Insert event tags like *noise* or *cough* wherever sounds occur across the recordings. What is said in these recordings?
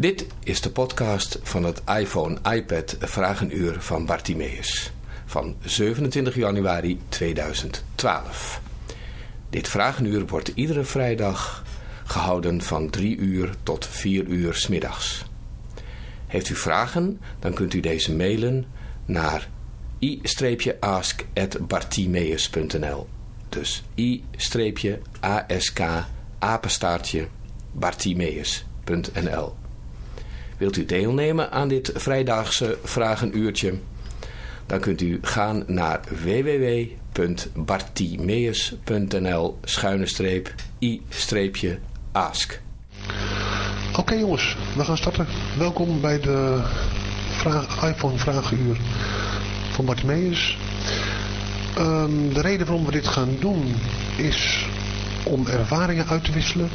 Dit is de podcast van het iPhone-iPad Vragenuur van Bartimeus van 27 januari 2012. Dit Vragenuur wordt iedere vrijdag gehouden van 3 uur tot 4 uur s middags. Heeft u vragen, dan kunt u deze mailen naar i-ask.bartimeus.nl Dus i-ask apenstaartje bartimeus.nl Wilt u deelnemen aan dit vrijdaagse vragenuurtje? Dan kunt u gaan naar www.bartimeus.nl i-ask. Oké jongens, we gaan starten. Welkom bij de vraag, iPhone Vragenuur van Bartimeus. Um, de reden waarom we dit gaan doen is om ervaringen uit te wisselen.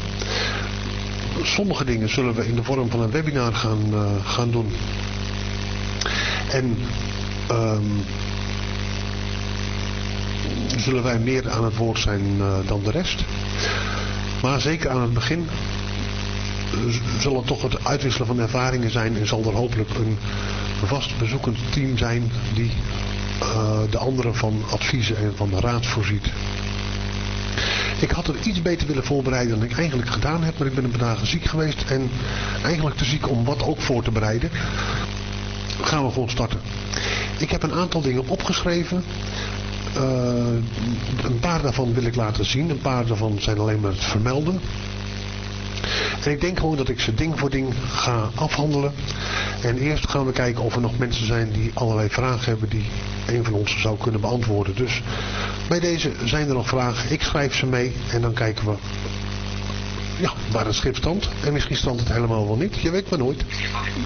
Sommige dingen zullen we in de vorm van een webinar gaan, uh, gaan doen. En um, zullen wij meer aan het woord zijn uh, dan de rest. Maar zeker aan het begin zal het toch het uitwisselen van ervaringen zijn en zal er hopelijk een vast bezoekend team zijn die de anderen van adviezen en van raad voorziet. Ik had het iets beter willen voorbereiden dan ik eigenlijk gedaan heb, maar ik ben een paar ziek geweest en eigenlijk te ziek om wat ook voor te bereiden. Gaan we gewoon starten. Ik heb een aantal dingen opgeschreven. Uh, een paar daarvan wil ik laten zien, een paar daarvan zijn alleen maar het vermelden. En ik denk gewoon dat ik ze ding voor ding ga afhandelen. En eerst gaan we kijken of er nog mensen zijn die allerlei vragen hebben die een van ons zou kunnen beantwoorden. Dus bij deze zijn er nog vragen. Ik schrijf ze mee en dan kijken we ja, waar het schip standt. En misschien standt het helemaal wel niet. Je weet maar nooit.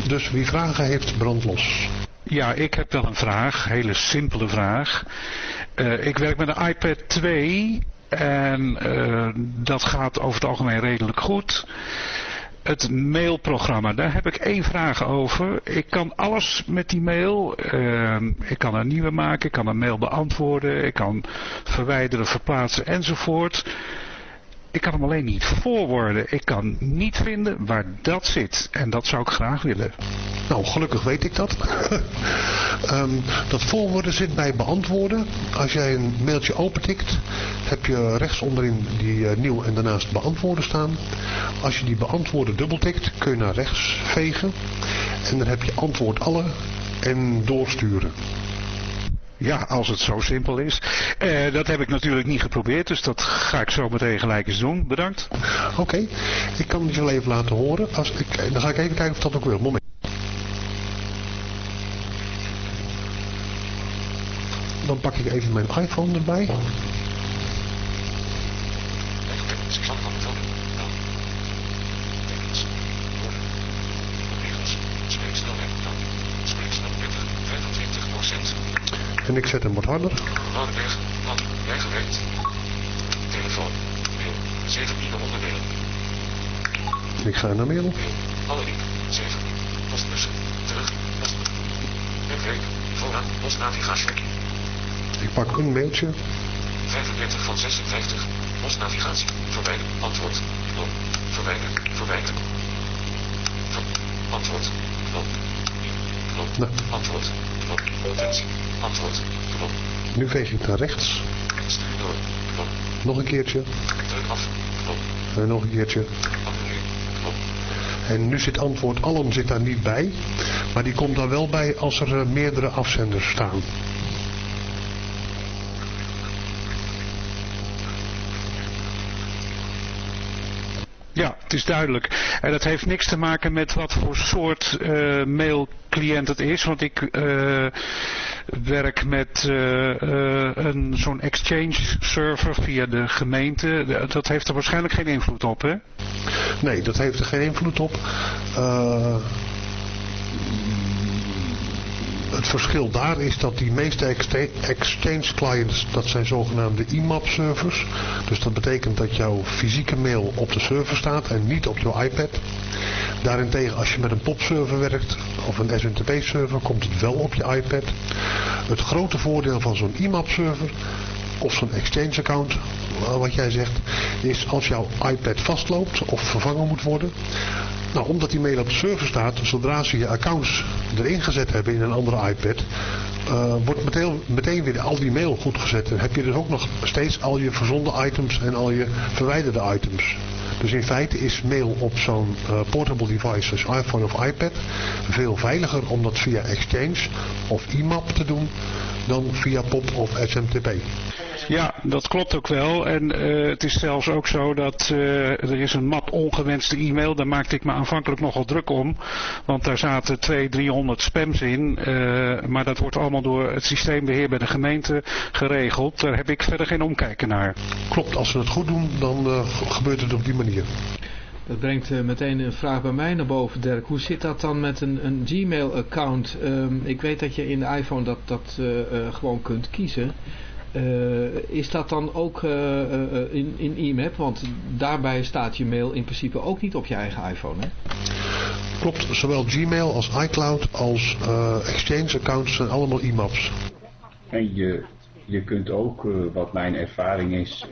Dus wie vragen heeft, brand los. Ja, ik heb wel een vraag. Hele simpele vraag. Uh, ik werk met een iPad 2 en uh, dat gaat over het algemeen redelijk goed. Het mailprogramma, daar heb ik één vraag over. Ik kan alles met die mail. Uh, ik kan een nieuwe maken, ik kan een mail beantwoorden, ik kan verwijderen, verplaatsen enzovoort. Ik kan hem alleen niet voorwoorden. Ik kan niet vinden waar dat zit. En dat zou ik graag willen. Nou, gelukkig weet ik dat. um, *laughs* dat voorwoorden zit bij beantwoorden. Als jij een mailtje opentikt, heb je rechts onderin die uh, nieuw en daarnaast beantwoorden staan. Als je die beantwoorden dubbeltikt, kun je naar rechts vegen. En dan heb je antwoord alle en doorsturen. Ja, als het zo simpel is. Uh, dat heb ik natuurlijk niet geprobeerd, dus dat ga ik zo meteen gelijk eens doen. Bedankt. Oké, ik kan het wel even laten horen. Als ik, dan ga ik even kijken of dat ook wil. Moment. Dan pak ik even mijn iPhone erbij. En ik zet hem wat harder. Oudenberg, wat, weggewerkt. Telefoon, mail, 7 nieuwe onderdelen. Ik ga naar mail. Alle link, 7. Postbus, terug, post. Webwerk, vooraan, postnavigatie. Ik pak een mailtje. 35 van 56, postnavigatie, verwijder, antwoord, knop, verwijder, verwijder. Ver, antwoord, knop, knop, antwoord, knop. Antwoord. Knop. Nu veeg ik naar rechts. Stuur door. Knop. Nog een keertje. Druk af. Knop. En nog een keertje. En nu zit antwoord allen zit daar niet bij. Maar die komt daar wel bij als er uh, meerdere afzenders staan. Ja, het is duidelijk. En dat heeft niks te maken met wat voor soort uh, mailcliënt het is. Want ik uh, werk met uh, een zo'n exchange server via de gemeente. Dat heeft er waarschijnlijk geen invloed op, hè? Nee, dat heeft er geen invloed op. het verschil daar is dat die meeste exchange clients, dat zijn zogenaamde IMAP servers. Dus dat betekent dat jouw fysieke mail op de server staat en niet op jouw iPad. Daarentegen als je met een POP server werkt of een SMTP server komt het wel op je iPad. Het grote voordeel van zo'n IMAP server of zo'n exchange account, wat jij zegt, is als jouw iPad vastloopt of vervangen moet worden. Nou, omdat die mail op de server staat, zodra ze je accounts erin gezet hebben in een andere iPad, uh, wordt meteen, weer al die mail goed gezet. En heb je dus ook nog steeds al je verzonden items en al je verwijderde items. Dus in feite is mail op zo'n uh, portable device als iPhone of iPad veel veiliger om dat via Exchange of IMAP te doen dan via POP of SMTP. Ja, dat klopt ook wel. En uh, het is zelfs ook zo dat uh, er is een map ongewenste e-mail. Daar maakte ik me aanvankelijk nogal druk om. Want daar zaten 200, 300 spams in. Uh, maar dat wordt allemaal door het systeembeheer bij de gemeente geregeld. Daar heb ik verder geen omkijken naar. Klopt, als we het goed doen, dan gebeurt het op die manier. Dat brengt uh, meteen een vraag bij mij naar boven, Dirk. Hoe zit dat dan met een, een Gmail-account? Um, ik weet dat je in de iPhone dat, dat uh, uh, gewoon kunt kiezen. Is dat dan ook in, in IMAP? Want daarbij staat je mail in principe ook niet op je eigen iPhone, hè? Klopt, zowel Gmail als iCloud als Exchange-accounts zijn allemaal IMAPs. En je, je kunt ook, wat mijn ervaring is,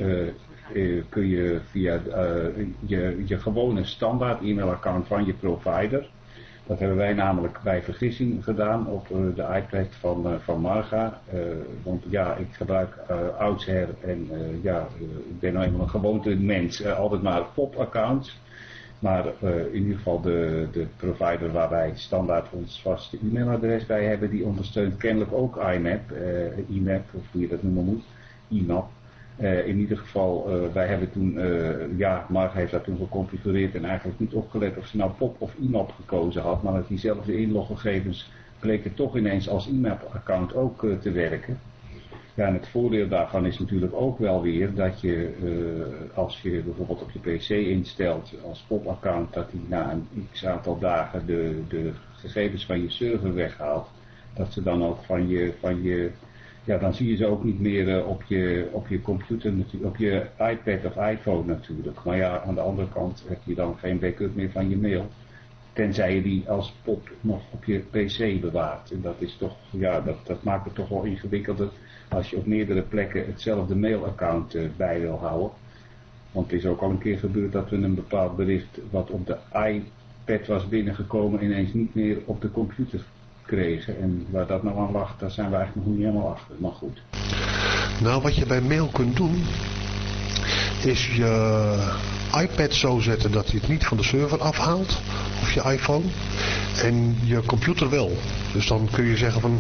uh, kun je via uh, je, je gewone standaard e-mailaccount van je provider. Dat hebben wij namelijk bij vergissing gedaan op uh, de iPad van, van Marga. want ja, ik gebruik oudsher en ja, ik ben nou eenmaal een gewoonte mens. altijd maar pop-accounts. Maar in ieder geval de, de provider waar wij standaard ons vaste e-mailadres bij hebben, die ondersteunt kennelijk ook IMAP, IMAP of hoe je dat noemen moet, IMAP. Uh, in ieder geval, uh, wij hebben toen, uh, ja, Mark heeft dat toen geconfigureerd en eigenlijk niet opgelet of ze nou POP of IMAP gekozen had, maar dat diezelfde inloggegevens bleken toch ineens als IMAP-account ook te werken. Ja, en het voordeel daarvan is natuurlijk ook wel weer dat je, als je bijvoorbeeld op je PC instelt als POP-account, dat die na een x aantal dagen de, de gegevens van je server weghaalt, dat ze dan ook van je, van je ja, dan zie je ze ook niet meer uh, op, je, op je computer, op je iPad of iPhone natuurlijk. Maar ja, aan de andere kant heb je dan geen backup meer van je mail. Tenzij je die als pop nog op je pc bewaart. En dat is toch, ja, dat, dat maakt het toch wel ingewikkelder als je op meerdere plekken hetzelfde mailaccount uh, bij wil houden. Want het is ook al een keer gebeurd dat we een bepaald bericht wat op de iPad was binnengekomen ineens niet meer op de computer kregen. En waar dat nou aan lag, daar zijn we eigenlijk nog niet helemaal achter. Maar goed. Nou, wat je bij mail kunt doen, is je iPad zo zetten dat hij het niet van de server afhaalt. Of je iPhone. En je computer wel. Dus dan kun je zeggen van...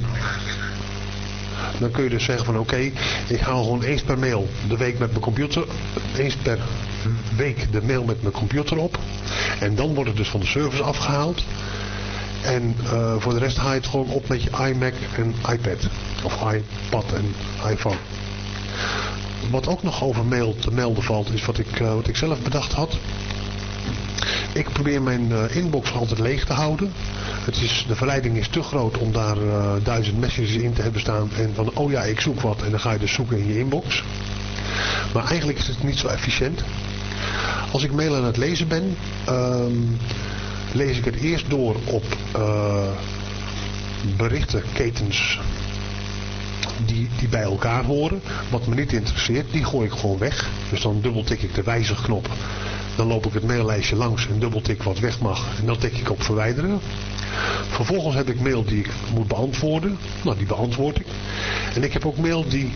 Dan kun je dus zeggen van oké, ik haal gewoon eens per mail de week met mijn computer. Eens per week de mail met mijn computer op. En dan wordt het dus van de servers afgehaald. En uh, voor de rest haal je het gewoon op met je iMac en iPad. Of iPad en iPhone. Wat ook nog over mail te melden valt, is wat ik, uh, wat ik zelf bedacht had. Ik probeer mijn uh, inbox altijd leeg te houden. Het is, de verleiding is te groot om daar duizend messages in te hebben staan. En van, oh ja, ik zoek wat. En dan ga je dus zoeken in je inbox. Maar eigenlijk is het niet zo efficiënt. Als ik mail aan het lezen ben... Um, lees ik het eerst door op uh, berichtenketens die, die bij elkaar horen. Wat me niet interesseert, die gooi ik gewoon weg. Dus dan dubbeltik ik de wijzigknop. Dan loop ik het maillijstje langs en dubbeltik wat weg mag. En dan tik ik op verwijderen. Vervolgens heb ik mail die ik moet beantwoorden. Nou, die beantwoord ik. En ik heb ook mail die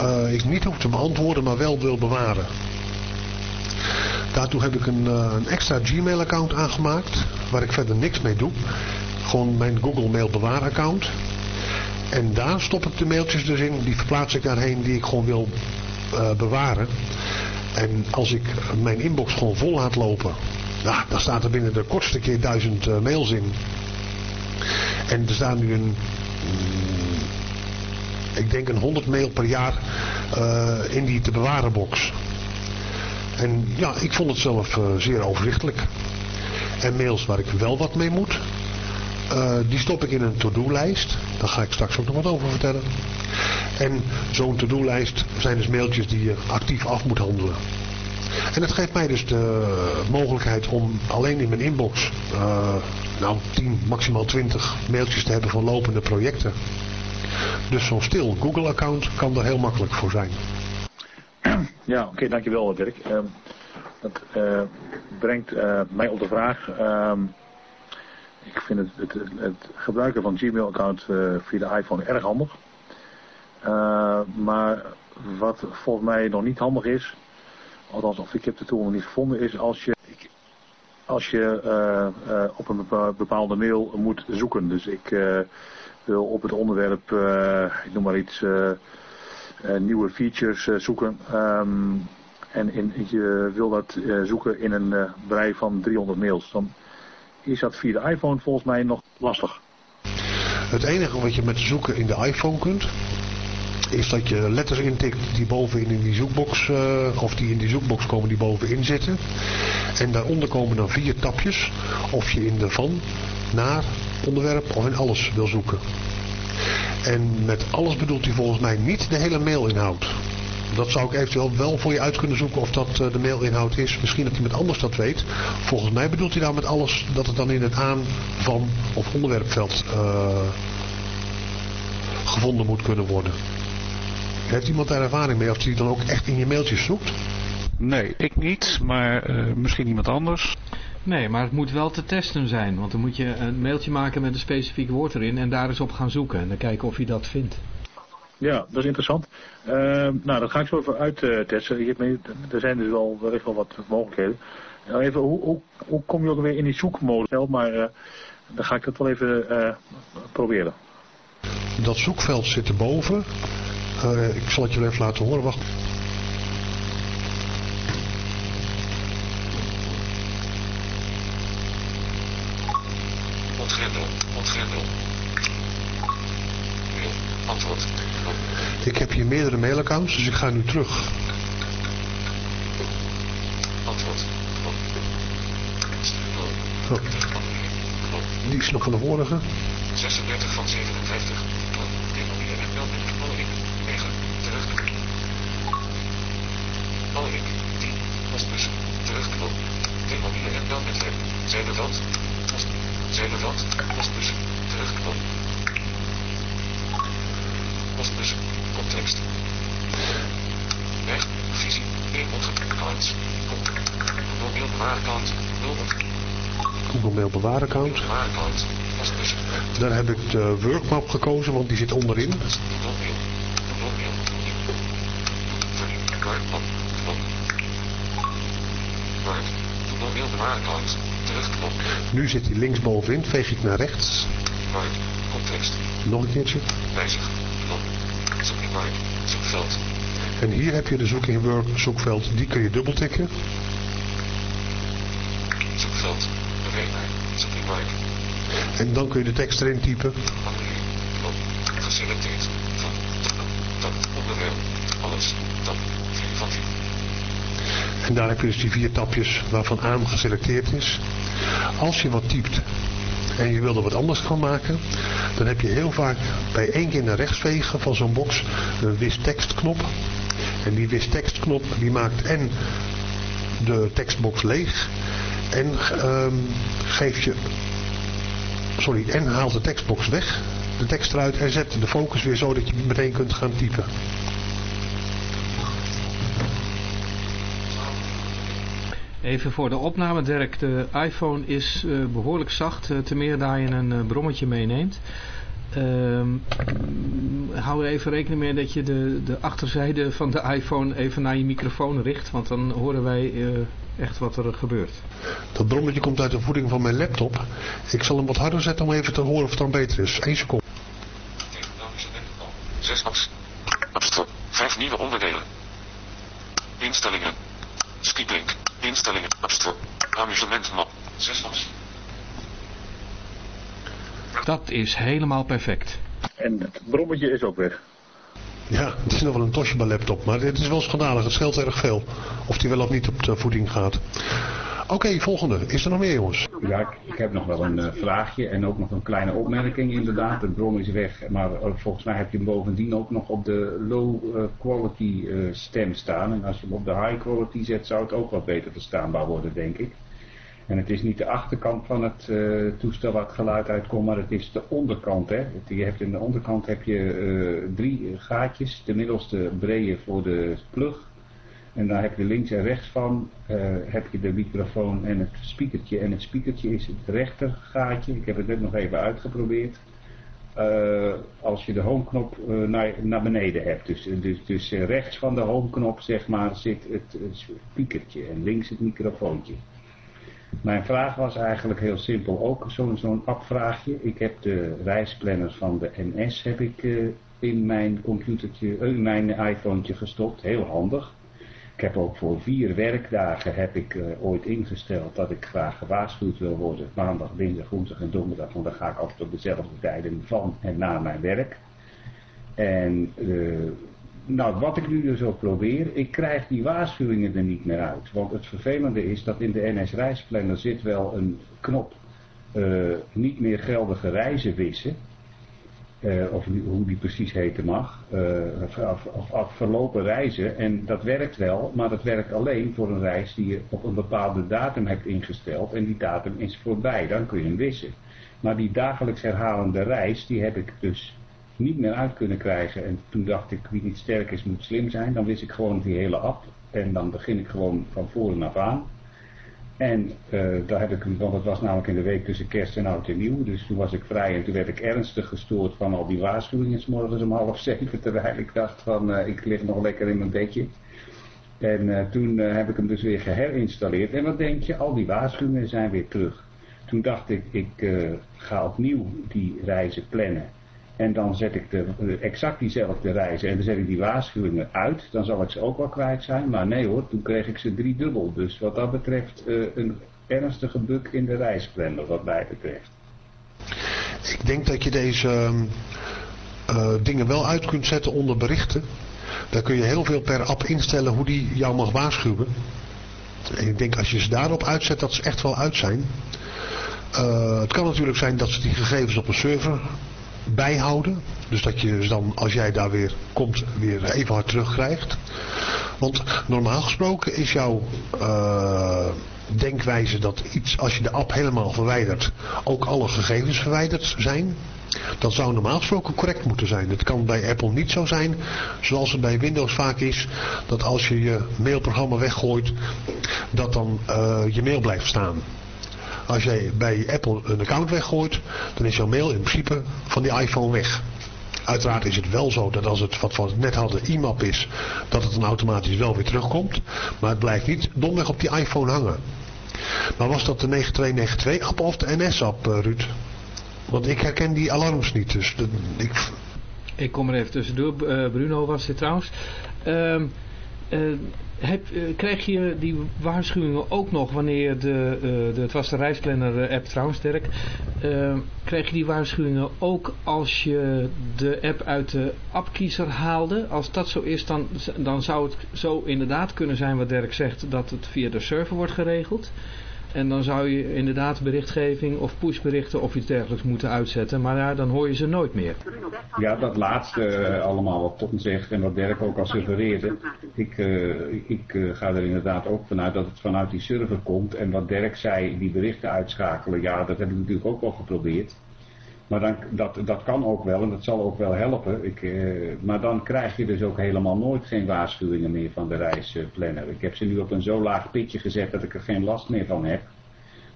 uh, ik niet hoef te beantwoorden, maar wel wil bewaren. Daartoe heb ik een, uh, een extra Gmail account aangemaakt. Waar ik verder niks mee doe. Gewoon mijn Google Mail bewaaraccount. En daar stop ik de mailtjes dus in. Die verplaats ik daarheen die ik gewoon wil uh, bewaren. En als ik mijn inbox gewoon vol laat lopen. Nou, dan staat er binnen de kortste keer duizend uh, mails in. En er staan nu een... Mm, ik denk een 100 mail per jaar in die te bewaren box. En ja, ik vond het zelf uh, zeer overzichtelijk. En mails waar ik wel wat mee moet, uh, die stop ik in een to-do-lijst. Daar ga ik straks ook nog wat over vertellen. En zo'n to-do-lijst zijn dus mailtjes die je actief af moet handelen. En het geeft mij dus de mogelijkheid om alleen in mijn inbox, uh, nou 10, maximaal 20 mailtjes te hebben van lopende projecten. Dus zo'n stil Google account kan er heel makkelijk voor zijn. *clears throat* Ja, oké, dankjewel Dirk. Ehm, dat eh, brengt eh, mij op de vraag. ehm, ik vind het, het, het gebruiken van Gmail-account eh, via de iPhone erg handig. Eh, maar wat volgens mij nog niet handig is, althans of ik heb de tool nog niet gevonden, is als je, als je eh, eh, op een bepa- bepaalde mail moet zoeken. Dus ik eh, wil op het onderwerp, eh, ik noem maar iets, eh, eh, nieuwe features eh, zoeken. Ehm, en in, je wil dat eh, zoeken in een eh brei van 300 mails. Dan is dat via de iPhone volgens mij nog lastig. Het enige wat je met zoeken in de iPhone kunt, is dat je letters intikt die bovenin in die zoekbox, eh, of die in die zoekbox komen die bovenin zitten. En daaronder komen dan vier tapjes, of je in de van, naar, onderwerp of in alles wil zoeken. En met alles bedoelt hij volgens mij niet de hele mailinhoud. Dat zou ik eventueel wel voor je uit kunnen zoeken of dat eh, de mailinhoud is. Misschien dat iemand anders dat weet. Volgens mij bedoelt hij daar met alles dat het dan in het aan, van of onderwerpveld eh, gevonden moet kunnen worden. Heeft iemand daar ervaring mee of die dan ook echt in je mailtjes zoekt? Nee, ik niet, maar eh, misschien iemand anders. Nee, maar het moet wel te testen zijn. Want dan moet je een mailtje maken met een specifiek woord erin en daar eens op gaan zoeken. En dan kijken of je dat vindt. Ja, dat is interessant. Ehm, nou, dat ga ik zo even uittesten. Me- er zijn dus wel, wellicht wel wat mogelijkheden. Nou, even, hoe, hoe, hoe kom je ook weer in die zoekmodus? Maar eh, dan ga ik dat wel even eh, proberen. Dat zoekveld zit erboven. Eh, ik zal het je even laten horen. Wacht. Mailaccounts, dus ik ga nu terug. Antwoord. Oh, die is nog van de vorige. 36 Bewaaraccount. Postbus. Daar heb ik de workmap gekozen, want die zit onderin. Nu zit hij linksbovenin, veeg ik naar rechts. Nog een keertje. Wijzig. Knop. Zoek in Word. Zoekveld. En hier heb je de zoek in Word zoekveld, die kun je dubbeltikken. Zoekveld. Beweegbaar. Zoek in Word. En dan kun je de tekst erin typen. Geselecteerd. Van. Onderwerp. Alles. Tab. 4 van 4. En daar heb je dus die vier tapjes waarvan aan geselecteerd is. Als je wat typt en je wil er wat anders van maken, dan heb je heel vaak bij één keer naar rechts vegen van zo'n box een wis tekstknop. En die wis tekstknop die maakt en de tekstbox leeg en ehm, geeft je, sorry, en haalt de tekstbox weg, de tekst eruit en zet de focus weer zo dat je meteen kunt gaan typen. Even voor de opname, Dirk. De iPhone is eh, behoorlijk zacht, eh, te meer daar je een eh, brommetje meeneemt. Ehm, hou er even rekening mee dat je de, de achterzijde van de iPhone even naar je microfoon richt. Want dan horen wij echt wat er gebeurt. Dat brommetje komt uit de voeding van mijn laptop. Ik zal hem wat harder zetten om even te horen of het dan beter is. Eén seconde. Dynamische wendingplan. 6 apps. Appstore. 5 nieuwe onderdelen. Instellingen. Skiplink. Instellingen. Appstore. Amusementmap. 6 apps. Dat is helemaal perfect. En het brommetje is ook weg. Ja, het is nog wel een Toshiba laptop, maar dit is wel schandalig. Het scheelt erg veel. Of die wel of niet op de voeding gaat. Oké, volgende. Is er nog meer jongens? Ja, ik, heb nog wel een eh, vraagje en ook nog een kleine opmerking inderdaad. De bron is weg, maar eh, volgens mij heb je hem bovendien ook nog op de low eh, quality stem staan. En als je hem op de high quality zet, zou het ook wat beter verstaanbaar worden, denk ik. En het is niet de achterkant van het eh, toestel waar het geluid uitkomt, maar het is de onderkant. Hè. Je hebt in de onderkant heb je eh, drie gaatjes. De middelste brede voor de plug. En dan heb je links en rechts van, heb je de microfoon en het speakertje. En het speakertje is het rechtergaatje. Ik heb het net nog even uitgeprobeerd. Als je de homeknop naar, naar beneden hebt. Dus, dus, dus rechts van de homeknop zeg maar zit het speakertje en links het microfoontje. Mijn vraag was eigenlijk heel simpel, ook zo'n zo'n appvraagje. Ik heb de reisplanner van de NS heb ik in mijn computertje, in mijn iPhone gestopt, heel handig. Ik heb ook voor vier werkdagen heb ik uh, ooit ingesteld dat ik graag gewaarschuwd wil worden. Maandag, dinsdag, woensdag en donderdag. Want dan ga ik altijd op dezelfde tijden van en na mijn werk. En nou, wat ik nu dus ook probeer, ik krijg die waarschuwingen er niet meer uit. Want het vervelende is dat in de NS reisplanner zit wel een knop uh, niet meer geldige reizen wissen. Uh, of hoe die precies heten mag, of, of, of, verlopen reizen. En dat werkt wel, maar dat werkt alleen voor een reis die je op een bepaalde datum hebt ingesteld. En die datum is voorbij, dan kun je hem wissen. Maar die dagelijks herhalende reis, die heb ik dus niet meer uit kunnen krijgen. En toen dacht ik, wie niet sterk is, moet slim zijn. Dan wist ik gewoon die hele app. En dan begin ik gewoon van voren af aan. En uh, daar heb ik, want het was namelijk in de week tussen kerst en oud en nieuw. Dus toen was ik vrij en toen werd ik ernstig gestoord van al die waarschuwingen. S morgens om half zeven, terwijl ik dacht van uh, ik lig nog lekker in mijn bedje. En uh, toen heb ik hem dus weer geherinstalleerd. En wat denk je, al die waarschuwingen zijn weer terug. Toen dacht ik, ik ga opnieuw die reizen plannen. En dan zet ik de, exact diezelfde reizen en dan zet ik die waarschuwingen uit. Dan zal ik ze ook wel kwijt zijn. Maar nee hoor, toen kreeg ik ze drie dubbel. Dus wat dat betreft uh, een ernstige buk in de reisplanner wat mij betreft. Ik denk dat je deze uh, dingen wel uit kunt zetten onder berichten. Daar kun je heel veel per app instellen hoe die jou mag waarschuwen. En ik denk als je ze daarop uitzet dat ze echt wel uit zijn. Uh, het kan natuurlijk zijn dat ze die gegevens op een server bijhouden. Dus dat je dus dan, als jij daar weer komt, weer even hard terugkrijgt. Want normaal gesproken is jouw uh, denkwijze dat iets, als je de app helemaal verwijdert, ook alle gegevens verwijderd zijn. Dat zou normaal gesproken correct moeten zijn. Het kan bij Apple niet zo zijn, zoals het bij Windows vaak is, dat als je je mailprogramma weggooit, dat dan uh, je mail blijft staan. Als jij bij Apple een account weggooit, dan is jouw mail in principe van die iPhone weg. Uiteraard is het wel zo dat als het, wat we net hadden, IMAP is, dat het dan automatisch wel weer terugkomt. Maar het blijft niet domweg op die iPhone hangen. Maar was dat de 9292 app of de NS app, uh, Ruud? Want ik herken die alarms niet, dus ik... Ik kom er even tussendoor, uh, Bruno was dit trouwens. Uh, heb, uh, krijg je die waarschuwingen ook nog wanneer de, uh, de het was de reisplanner app trouwens sterk, krijg je die waarschuwingen ook als je de app uit de appkiezer haalde? Als dat zo is, dan, dan zou het zo inderdaad kunnen zijn wat Dirk zegt, dat het via de server wordt geregeld. En dan zou je inderdaad berichtgeving of pushberichten of iets dergelijks moeten uitzetten. Maar ja, dan hoor je ze nooit meer. Ja, dat laatste uh, allemaal wat Tom zegt en wat Dirk ook al suggereerde. Ik, uh, ik uh, ga er inderdaad ook vanuit dat het vanuit die server komt. En wat Dirk zei, die berichten uitschakelen. Ja, dat heb ik natuurlijk ook wel geprobeerd. Maar dan, dat, dat kan ook wel en dat zal ook wel helpen. Ik, uh, maar dan krijg je dus ook helemaal nooit geen waarschuwingen meer van de reisplanner. Ik heb ze nu op een zo laag pitje gezet dat ik er geen last meer van heb.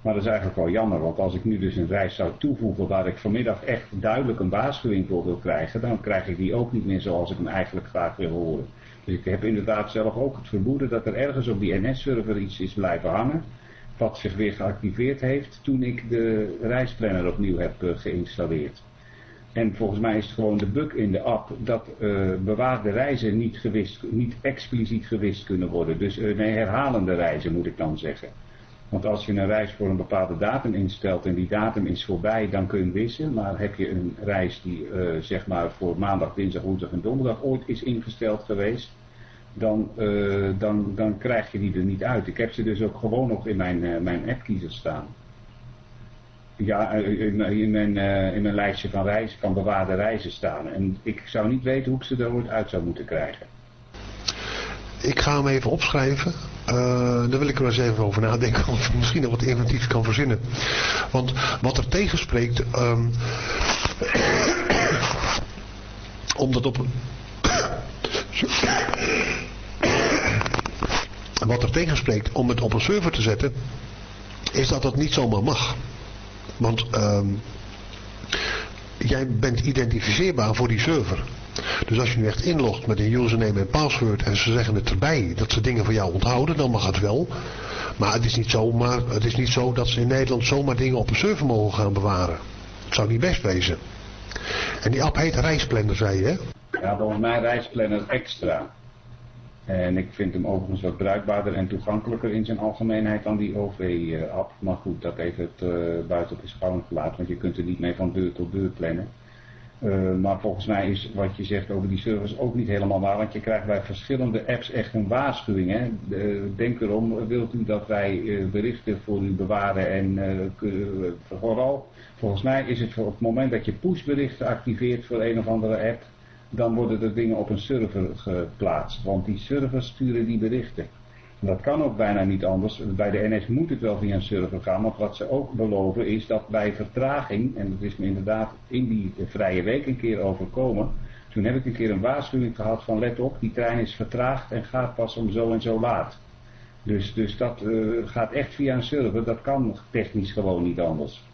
Maar dat is eigenlijk wel jammer, want als ik nu dus een reis zou toevoegen waar ik vanmiddag echt duidelijk een waarschuwing voor wil krijgen, dan krijg ik die ook niet meer zoals ik hem eigenlijk graag wil horen. Dus ik heb inderdaad zelf ook het vermoeden dat er ergens op die NS-server iets is blijven hangen wat zich weer geactiveerd heeft toen ik de reisplanner opnieuw heb uh, geïnstalleerd. En volgens mij is het gewoon de bug in de app dat uh, bewaarde reizen niet, gewist, niet expliciet gewist kunnen worden. Dus uh, herhalende reizen moet ik dan zeggen. Want als je een reis voor een bepaalde datum instelt en die datum is voorbij, dan kun je wissen. Maar heb je een reis die zeg maar voor maandag, dinsdag, woensdag en donderdag ooit is ingesteld geweest, dan, uh, dan, dan krijg je die er niet uit. Ik heb ze dus ook gewoon nog in mijn, uh, mijn appkiezer staan. Ja, in, in, mijn, uh, in mijn lijstje van reizen, van bewaarde reizen staan. En ik zou niet weten hoe ik ze er ooit uit zou moeten krijgen. Ik ga hem even opschrijven. daar wil ik er eens even over nadenken of ik misschien nog wat inventiefs kan verzinnen. Want wat er tegenspreekt... Um, *coughs* om dat op wat er tegen spreekt om het op een server te zetten, is dat dat niet zomaar mag. Want ehm, jij bent identificeerbaar voor die server. Dus als je nu echt inlogt met een username en password en ze zeggen het erbij dat ze dingen van jou onthouden, dan mag het wel. Maar het is niet, zomaar, het is niet zo dat ze in Nederland zomaar dingen op een server mogen gaan bewaren. Het zou niet best wezen. En die app heet Reisplanner, zei je hè? Ja, volgens mij Reisplanner Extra. En ik vind hem overigens wat bruikbaarder en toegankelijker in zijn algemeenheid dan die OV-app. Maar goed, dat heeft het uh, buiten schouder gelaten, want je kunt er niet mee van deur tot deur plannen. Uh, maar volgens mij is wat je zegt over die servers ook niet helemaal waar, want je krijgt bij verschillende apps echt een waarschuwing. Hè? De, denk erom, wilt u dat wij berichten voor u bewaren en vooral, volgens mij is het op het moment dat je pushberichten activeert voor een of andere app, dan worden er dingen op een server geplaatst. Want die servers sturen die berichten. En dat kan ook bijna niet anders. Bij de NS moet het wel via een server gaan. Want wat ze ook beloven is dat bij vertraging, en dat is me inderdaad in die vrije week een keer overkomen. Toen heb ik een keer een waarschuwing gehad van let op, die trein is vertraagd en gaat pas om zo en zo laat. Dus, dus dat uh, gaat echt via een server. Dat kan technisch gewoon niet anders.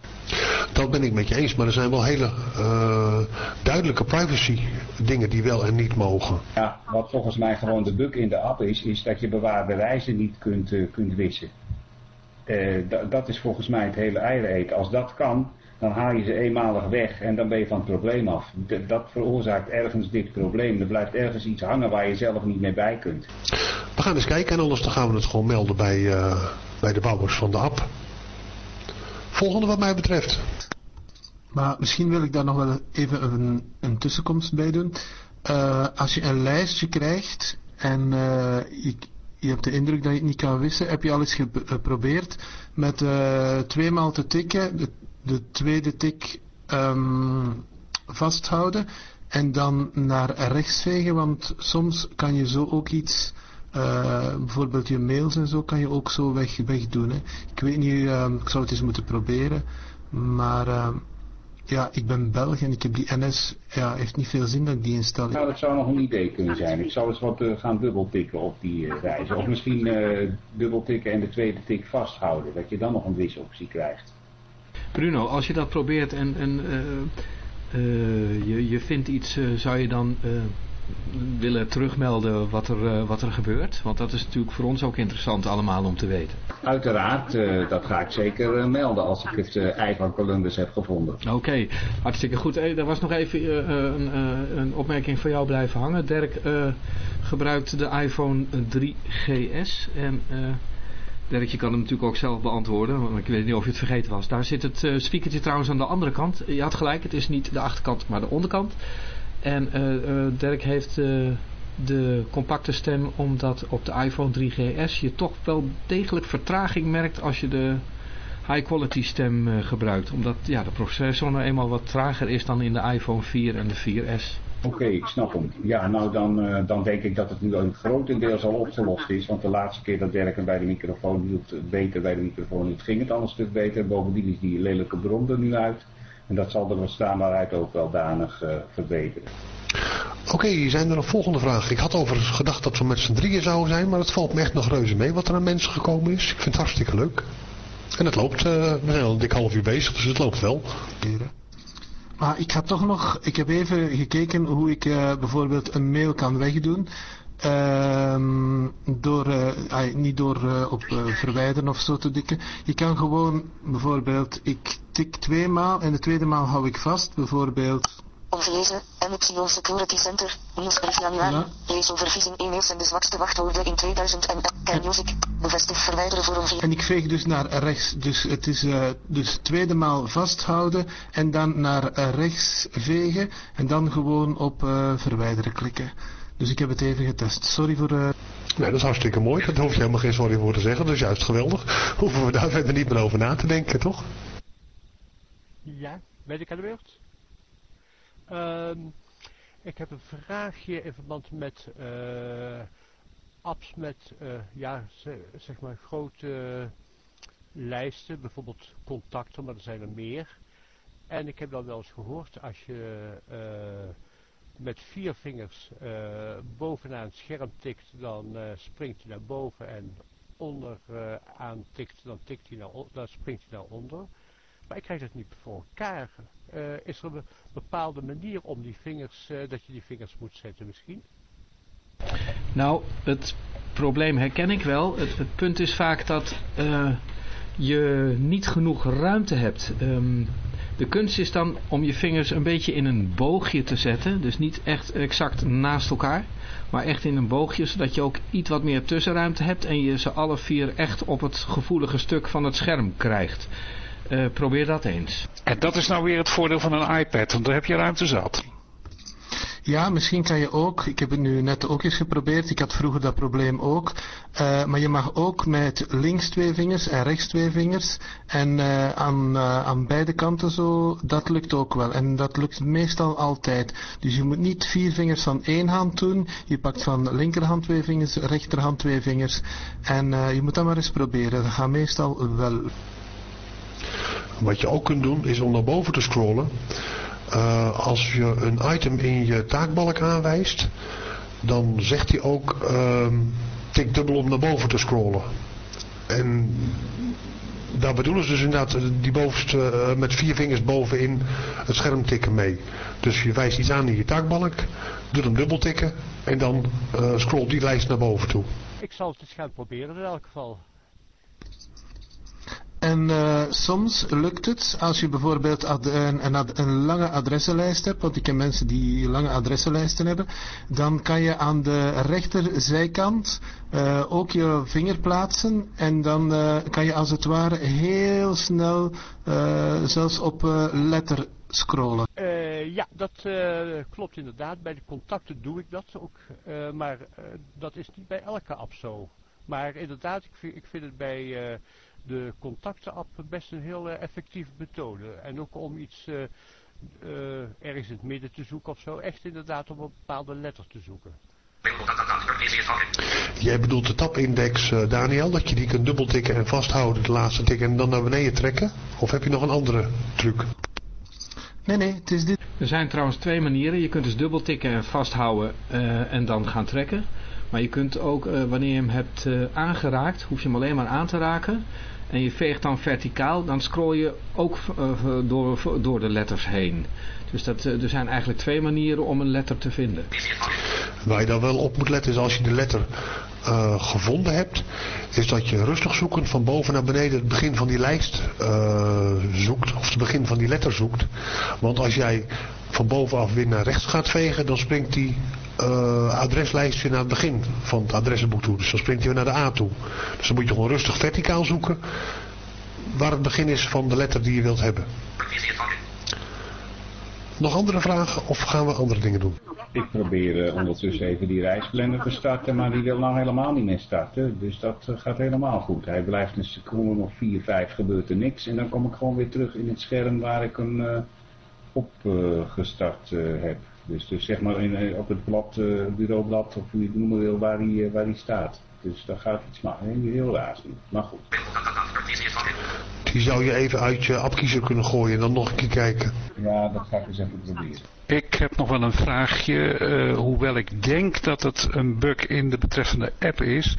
Dat ben ik met je eens, maar er zijn wel hele uh, duidelijke privacy dingen die wel en niet mogen. Ja, wat volgens mij gewoon de bug in de app is, is dat je bewaarde reizen niet kunt, uh, kunt wissen. Uh, dat is volgens mij het hele eieren Als dat kan, dan haal je ze eenmalig weg en dan ben je van het probleem af. D dat veroorzaakt ergens dit probleem. Er blijft ergens iets hangen waar je zelf niet meer bij kunt. We gaan eens kijken en anders dan gaan we het gewoon melden bij, bij de bouwers van de app. Volgende wat mij betreft. Maar misschien wil ik daar nog wel even een, een tussenkomst bij doen. Uh, als je een lijstje krijgt en uh, je, je, hebt de indruk dat je het niet kan wissen, heb je al eens geprobeerd met uh, tweemaal te tikken, de, de tweede tik um, vasthouden en dan naar rechts vegen, want soms kan je zo ook iets... Uh, bijvoorbeeld je mails en zo kan je ook zo weg, wegdoen. Hè. Ik weet niet, uh, ik zou het eens moeten proberen. Maar uh, ja, ik ben Belg en ik heb die NS, ja, heeft niet veel zin dat ik die installeer. Nou, dat zou nog een idee kunnen zijn. Ik zal eens wat gaan dubbeltikken op die reizen. Of misschien dubbeltikken en de tweede tik vasthouden. Dat je dan nog een wisoptie krijgt. Bruno, als je dat probeert en, en je, je vindt iets, zou je dan willen terugmelden wat er, uh, wat er gebeurt? Want dat is natuurlijk voor ons ook interessant allemaal om te weten. Uiteraard, uh, dat ga ik zeker uh, melden als ik het ei van Columbus heb gevonden. Oké, okay. hartstikke goed. Hey, er was nog even een, een, opmerking van jou blijven hangen. Dirk gebruikt de iPhone 3GS en... Dirk, je kan hem natuurlijk ook zelf beantwoorden, want ik weet niet of je het vergeten was. Daar zit het speakertje trouwens aan de andere kant. Je had gelijk, het is niet de achterkant, maar de onderkant. En uh, Dirk heeft uh, de compacte stem omdat op de iPhone 3GS je toch wel degelijk vertraging merkt als je de high quality stem gebruikt. Omdat ja, de processor nou eenmaal wat trager is dan in de iPhone 4 en de 4S. Oké, ik snap hem. Ja, nou dan, dan denk ik dat het nu een grotendeels al opgelost is. Want de laatste keer dat Dirk hem bij de microfoon hield, beter bij de microfoon hield, ging het al een stuk beter. Bovendien is die lelijke bron er nu uit. En dat zal de verstaanbaarheid ook wel danig uh, verbeteren. Oké, okay, zijn er nog volgende vragen? Ik had overigens gedacht dat we met z'n drieën zouden zijn, maar het valt me echt nog reuze mee wat er aan mensen gekomen is. Ik vind het hartstikke leuk. En het loopt, uh, we zijn al een dik half uur bezig, dus het loopt wel. Maar ik ga toch nog, ik heb even gekeken hoe ik uh, bijvoorbeeld een mail kan wegdoen. Um, door, uh, niet door uh, op uh, verwijderen of zo te dikken. Je kan gewoon bijvoorbeeld, ik tik twee maal en de tweede maal hou ik vast. Bijvoorbeeld Ongelezen, MXO Security Center, nieuwsbrief januari, ja. lees over phishing e-mails en de zwakste wachtwoorden in 2000 en Music, bevestig verwijderen voor een En ik veeg dus naar rechts, dus het is uh, dus tweede maal vasthouden en dan naar uh, rechts vegen en dan gewoon op uh, verwijderen klikken. Dus ik heb het even getest. Sorry voor... Uh... Nee, dat is hartstikke mooi. Daar hoef je helemaal geen sorry voor te zeggen. Dat is juist geweldig. *laughs* Hoeven we daar verder niet meer over na te denken, toch? Ja, weet ik aan de beurt? Um, ik heb een vraagje in verband met uh, apps met, uh, ja, zeg maar grote lijsten, bijvoorbeeld contacten, maar er zijn er meer. En ik heb dan wel eens gehoord, als je met vier vingers bovenaan het scherm tikt, dan springt hij naar boven en onder tikt, dan, tikt hij naar, dan springt hij naar onder. Maar ik krijg het niet voor elkaar. is er een bepaalde manier om die vingers, dat je die vingers moet zetten misschien? Nou, het probleem herken ik wel. Het, punt is vaak dat uh, je niet genoeg ruimte hebt. Um, de kunst is dan om je vingers een beetje in een boogje te zetten. Dus niet echt exact naast elkaar. Maar echt in een boogje, zodat je ook iets wat meer tussenruimte hebt. En je ze alle vier echt op het gevoelige stuk van het scherm krijgt. Uh, probeer dat eens. En dat is nou weer het voordeel van een iPad, want daar heb je ruimte zat. Ja, misschien kan je ook, ik heb het nu net ook eens geprobeerd, ik had vroeger dat probleem ook, uh, maar je mag ook met links twee vingers en rechts twee vingers en uh, aan, uh, aan beide kanten zo, dat lukt ook wel en dat lukt meestal altijd. Dus je moet niet vier vingers van één hand doen, je pakt van linkerhand twee vingers, rechterhand twee vingers en je moet dat maar eens proberen, dat gaat meestal wel. Wat je ook kunt doen is om naar boven te scrollen. Uh, als je een item in je taakbalk aanwijst, dan zegt hij ook, uh, tik dubbel om naar boven te scrollen. En daar bedoelen ze dus inderdaad die bovenste uh, met vier vingers bovenin het scherm tikken mee. Dus je wijst iets aan in je taakbalk, doet hem dubbel tikken en dan scrolt die lijst naar boven toe. Ik zal het eens gaan proberen in elk geval. En uh, soms lukt het, als je bijvoorbeeld een, een, een, lange adressenlijst hebt, want ik ken mensen die lange adressenlijsten hebben, dan kan je aan de rechterzijkant uh, ook je vinger plaatsen en dan uh, kan je als het ware heel snel zelfs op letter scrollen. ja, dat klopt inderdaad. Bij de contacten doe ik dat ook, maar dat is niet bij elke app zo. Maar inderdaad, ik ik vind het bij de contactenapp best een heel uh, effectieve methode. En ook om iets uh, uh, ergens in het midden te zoeken of zo. Echt inderdaad om een bepaalde letter te zoeken. Jij bedoelt de tapindex, Daniel, dat je die kunt dubbeltikken en vasthouden, de laatste tik en dan naar beneden trekken? Of heb je nog een andere truc? Nee, nee, het is dit. Er zijn trouwens twee manieren. Je kunt dus dubbeltikken en vasthouden en dan gaan trekken. Maar je kunt ook, wanneer je hem hebt aangeraakt, hoef je hem alleen maar aan te raken en je veegt dan verticaal, dan scroll je ook uh, door, door de letters heen. Dus dat, uh, er zijn eigenlijk twee manieren om een letter te vinden. Waar je dan wel op moet letten is als je de letter uh, gevonden hebt, is dat je rustig zoekend van boven naar beneden het begin van die lijst zoekt, of het begin van die letter zoekt. Want als jij van bovenaf weer naar rechts gaat vegen, dan springt die uh, adreslijst weer naar het begin van het adressenboek toe. Dus dan springt hij weer naar de A toe. Dus dan moet je gewoon rustig verticaal zoeken waar het begin is van de letter die je wilt hebben. Nog andere vragen of gaan we andere dingen doen? Ik probeer uh, ondertussen even die reisplanner te starten, maar die wil nou helemaal niet meer starten. Dus dat uh, gaat helemaal goed. Hij blijft een seconde of 4, 5 gebeurt er niks. En dan kom ik gewoon weer terug in het scherm waar ik hem uh, op gestart heb. Dus, dus zeg maar in, op het blad, uh, bureaublad, of hoe je het noemen wil, waar hij uh, waar die staat. Dus daar gaat iets maar heel raar zien. Maar goed. Die zou je even uit je appkiezer kunnen gooien en dan nog een keer kijken. Ja, dat ga ik eens even proberen. Ik heb nog wel een vraagje, uh, hoewel ik denk dat het een bug in de betreffende app is.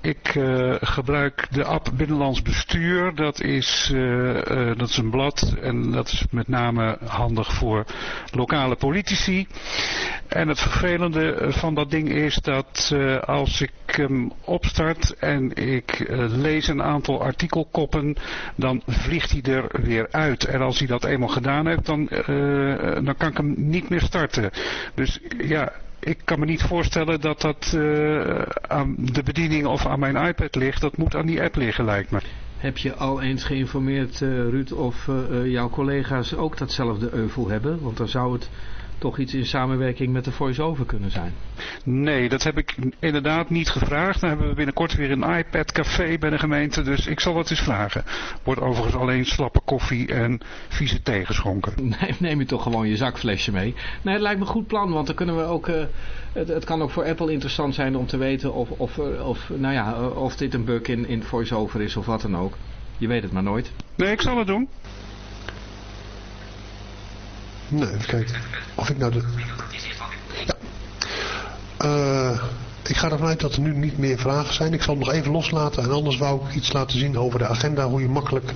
Ik uh, gebruik de app Binnenlands Bestuur. Dat is, uh, uh, dat is een blad en dat is met name handig voor lokale politici. En het vervelende van dat ding is dat als ik hem opstart en ik lees een aantal artikelkoppen, dan vliegt hij er weer uit. En als hij dat eenmaal gedaan heeft, dan, dan kan ik hem niet meer starten. Dus ja, ik kan me niet voorstellen dat dat uh, aan de bediening of aan mijn iPad ligt. Dat moet aan die app liggen, lijkt me. Heb je al eens geïnformeerd, uh, Ruud, of uh, jouw collega's ook datzelfde euvel hebben? Want dan zou het toch iets in samenwerking met de voice-over kunnen zijn. Nee, dat heb ik inderdaad niet gevraagd. Dan hebben we binnenkort weer een iPad-café bij de gemeente, dus ik zal het eens vragen. Wordt overigens alleen slappe koffie en vieze thee geschonken. *laughs* Nee, neem je toch gewoon je zakflesje mee. Nee, het lijkt me een goed plan, want dan kunnen we ook... Uh, het, het, kan ook voor Apple interessant zijn om te weten of, of, of, nou ja, of dit een bug in, in voice-over is of wat dan ook. Je weet het maar nooit. Nee, ik zal het doen. Nee, even kijken. Of ik nou de... Ja. Uh, ik ga ervan uit dat er nu niet meer vragen zijn. Ik zal het nog even loslaten. En anders wou ik iets laten zien over de agenda. Hoe je makkelijk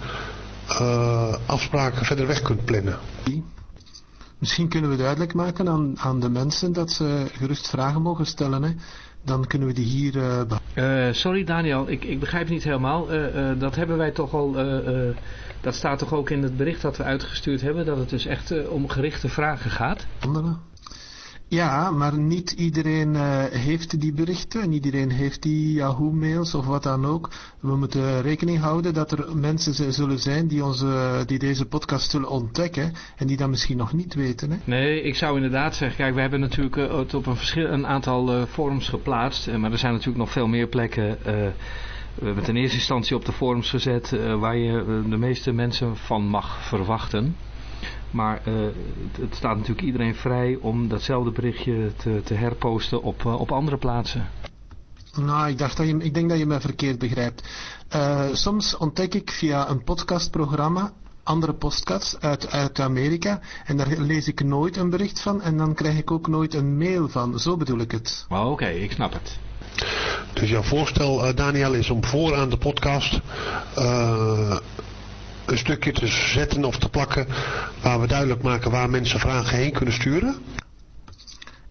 uh, afspraken verder weg kunt plannen. Misschien kunnen we duidelijk maken aan, aan de mensen dat ze gerust vragen mogen stellen. Hè? Dan kunnen we die hier... Uh... Uh, sorry Daniel, ik, ik begrijp niet helemaal. dat hebben wij toch al... dat staat toch ook in het bericht dat we uitgestuurd hebben. Dat het dus echt om gerichte vragen gaat. Andere? Ja, maar niet iedereen uh, heeft die berichten. Niet iedereen heeft die Yahoo-mails of wat dan ook. We moeten rekening houden dat er mensen zullen zijn die, onze, die deze podcast zullen ontdekken en die dat misschien nog niet weten. Hè? Nee, ik zou inderdaad zeggen, kijk, we hebben natuurlijk uh, het op een, verschil, een aantal uh, forums geplaatst. maar er zijn natuurlijk nog veel meer plekken... We hebben in eerste instantie op de forums gezet waar je de meeste mensen van mag verwachten. Maar uh, het, staat natuurlijk iedereen vrij om datzelfde berichtje te, te herposten op, uh, op andere plaatsen. Nou, ik, dacht dat je, ik denk dat je me verkeerd begrijpt. Uh, soms ontdek ik via een podcastprogramma andere podcasts uit, uit Amerika en daar lees ik nooit een bericht van en dan krijg ik ook nooit een mail van. Zo bedoel ik het. Oh, Oké, okay, ik snap het. Dus jouw voorstel, Daniel, is om vooraan de podcast een stukje te zetten of te plakken waar we duidelijk maken waar mensen vragen heen kunnen sturen?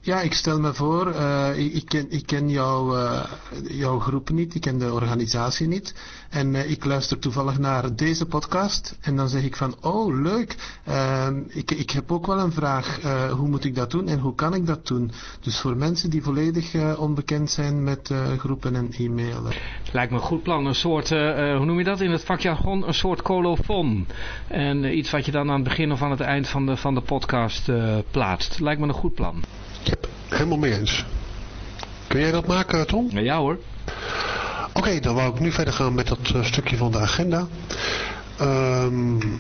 Ja, ik stel me voor, uh, ik, ik, ken, ik ken jouw, uh, jouw groep niet, ik ken de organisatie niet. En uh, ik luister toevallig naar deze podcast en dan zeg ik van, oh leuk, ehm, ik, ik heb ook wel een vraag, hoe moet ik dat doen en hoe kan ik dat doen? Dus voor mensen die volledig onbekend zijn met groepen en e-mailen. Lijkt me een goed plan, een soort, hoe noem je dat in het vakjargon, een soort colofon. En iets wat je dan aan het begin of aan het eind van de, van de podcast plaatst. Lijkt me een goed plan. Yep, helemaal mee eens. Kun jij dat maken, Tom? Ja hoor. Oké, okay, dan wou ik nu verder gaan met dat uh, stukje van de agenda. Um,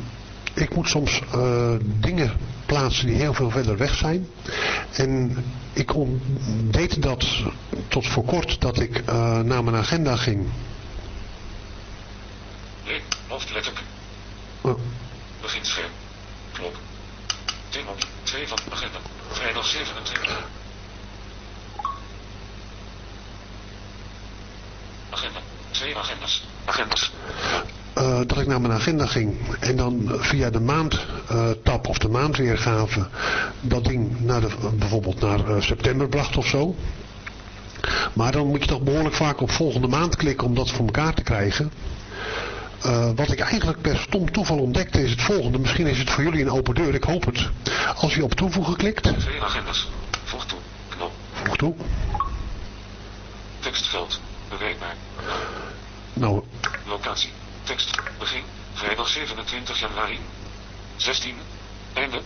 ik moet soms uh, dingen plaatsen die heel veel verder weg zijn. En ik deed dat tot voor kort dat ik uh, naar mijn agenda ging. Nee, hoofdletter. Oh. Beginscherm. Klok. Thema 2 van agenda. Vrijdag 27. Agenda. Twee agendas. Agendas. Uh, dat ik naar mijn agenda ging en dan via de maand uh, tab of de maandweergave dat ding naar de, bijvoorbeeld naar uh, september bracht of zo. Maar dan moet je toch behoorlijk vaak op volgende maand klikken om dat voor elkaar te krijgen. Uh, wat ik eigenlijk per stom toeval ontdekte is het volgende. Misschien is het voor jullie een open deur, ik hoop het. Als je op toevoegen klikt. Twee agendas. Voeg toe. Knop. Voeg toe. Tekstveld. Bereikbaar. Nou. Locatie. Tekst. Begin. Vrijdag 27 januari. 16. Einde.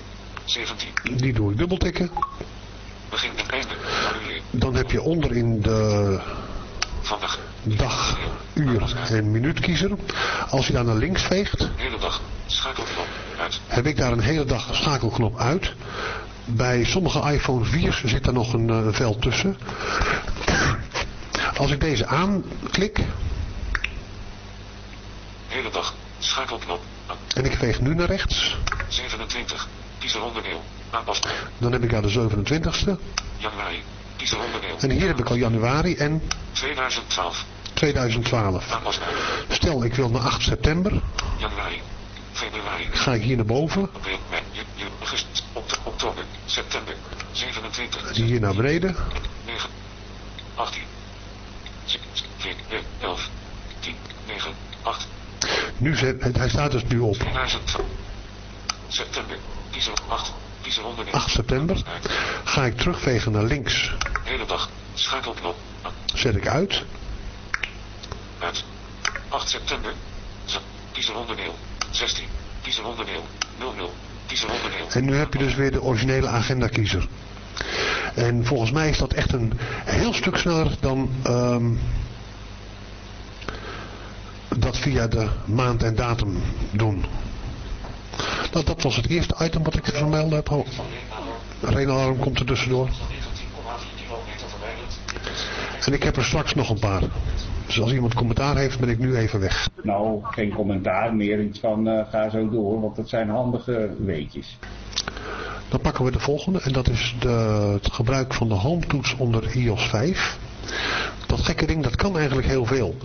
17. Die doe ik dubbeltikken. Begin en einde. Dan heb je onder in de Vandaag. Dag, uur en minuut kiezer. Als je daar naar links veegt. Hele dag. Schakelknop uit. Heb ik daar een hele dag schakelknop uit. Bij sommige iPhone 4's zit daar nog een uh, veld tussen. Als ik deze aanklik. Hele dag. Schakelknop. En ik veeg nu naar rechts. 27. Kies een onderdeel. Aanpassen. Dan heb ik daar de 27ste. Januari. Onderdeel. En hier heb ik al januari en... 2012. 2012. Aanpassen. Stel, ik wil naar 8 september. Januari. Februari. Ga ik hier naar boven. Oktober, september. 27. Hier naar beneden. 9. 18. 11, 10, 9, 8. Nu zet, hij staat dus nu op. 2000. September. Kiezen 8. Kiezen onderdeel. 8 september. Ga ik terugvegen naar links. Hele dag. Schakelknop. Zet ik uit. Uit. 8 september. Kiezen onderdeel. 16. Kiezen onderdeel. 00. Kiezen onderdeel. En nu heb je dus weer de originele agenda kiezer. En volgens mij is dat echt een heel stuk sneller dan um, dat via de maand en datum doen. Nou, dat was het eerste item wat ik te vermelden heb. Oh, Renalarm komt er tussendoor. En ik heb er straks nog een paar. Dus als iemand commentaar heeft, ben ik nu even weg. Nou, geen commentaar, meer iets van uh, ga zo door, want dat zijn handige weetjes. Dan pakken we de volgende en dat is de, het gebruik van de home toets onder iOS 5. Dat gekke ding, dat kan eigenlijk heel veel.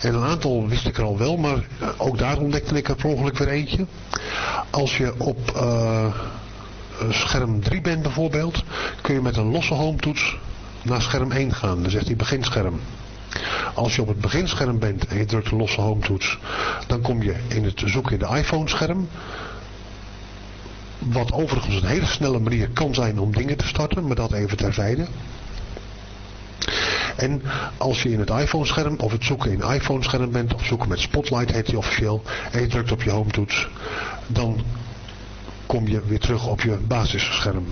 En een aantal wist ik er al wel, maar ook daar ontdekte ik er per ongeluk weer eentje. Als je op uh, scherm 3 bent bijvoorbeeld, kun je met een losse home toets naar scherm 1 gaan. Dan zegt hij beginscherm. Als je op het beginscherm bent en je drukt de losse home toets, dan kom je in het zoeken in de iPhone scherm. Wat overigens een hele snelle manier kan zijn om dingen te starten, maar dat even terzijde. En als je in het iPhone scherm of het zoeken in iPhone scherm bent, of zoeken met Spotlight heet die officieel, en je drukt op je home toets, dan kom je weer terug op je basisscherm.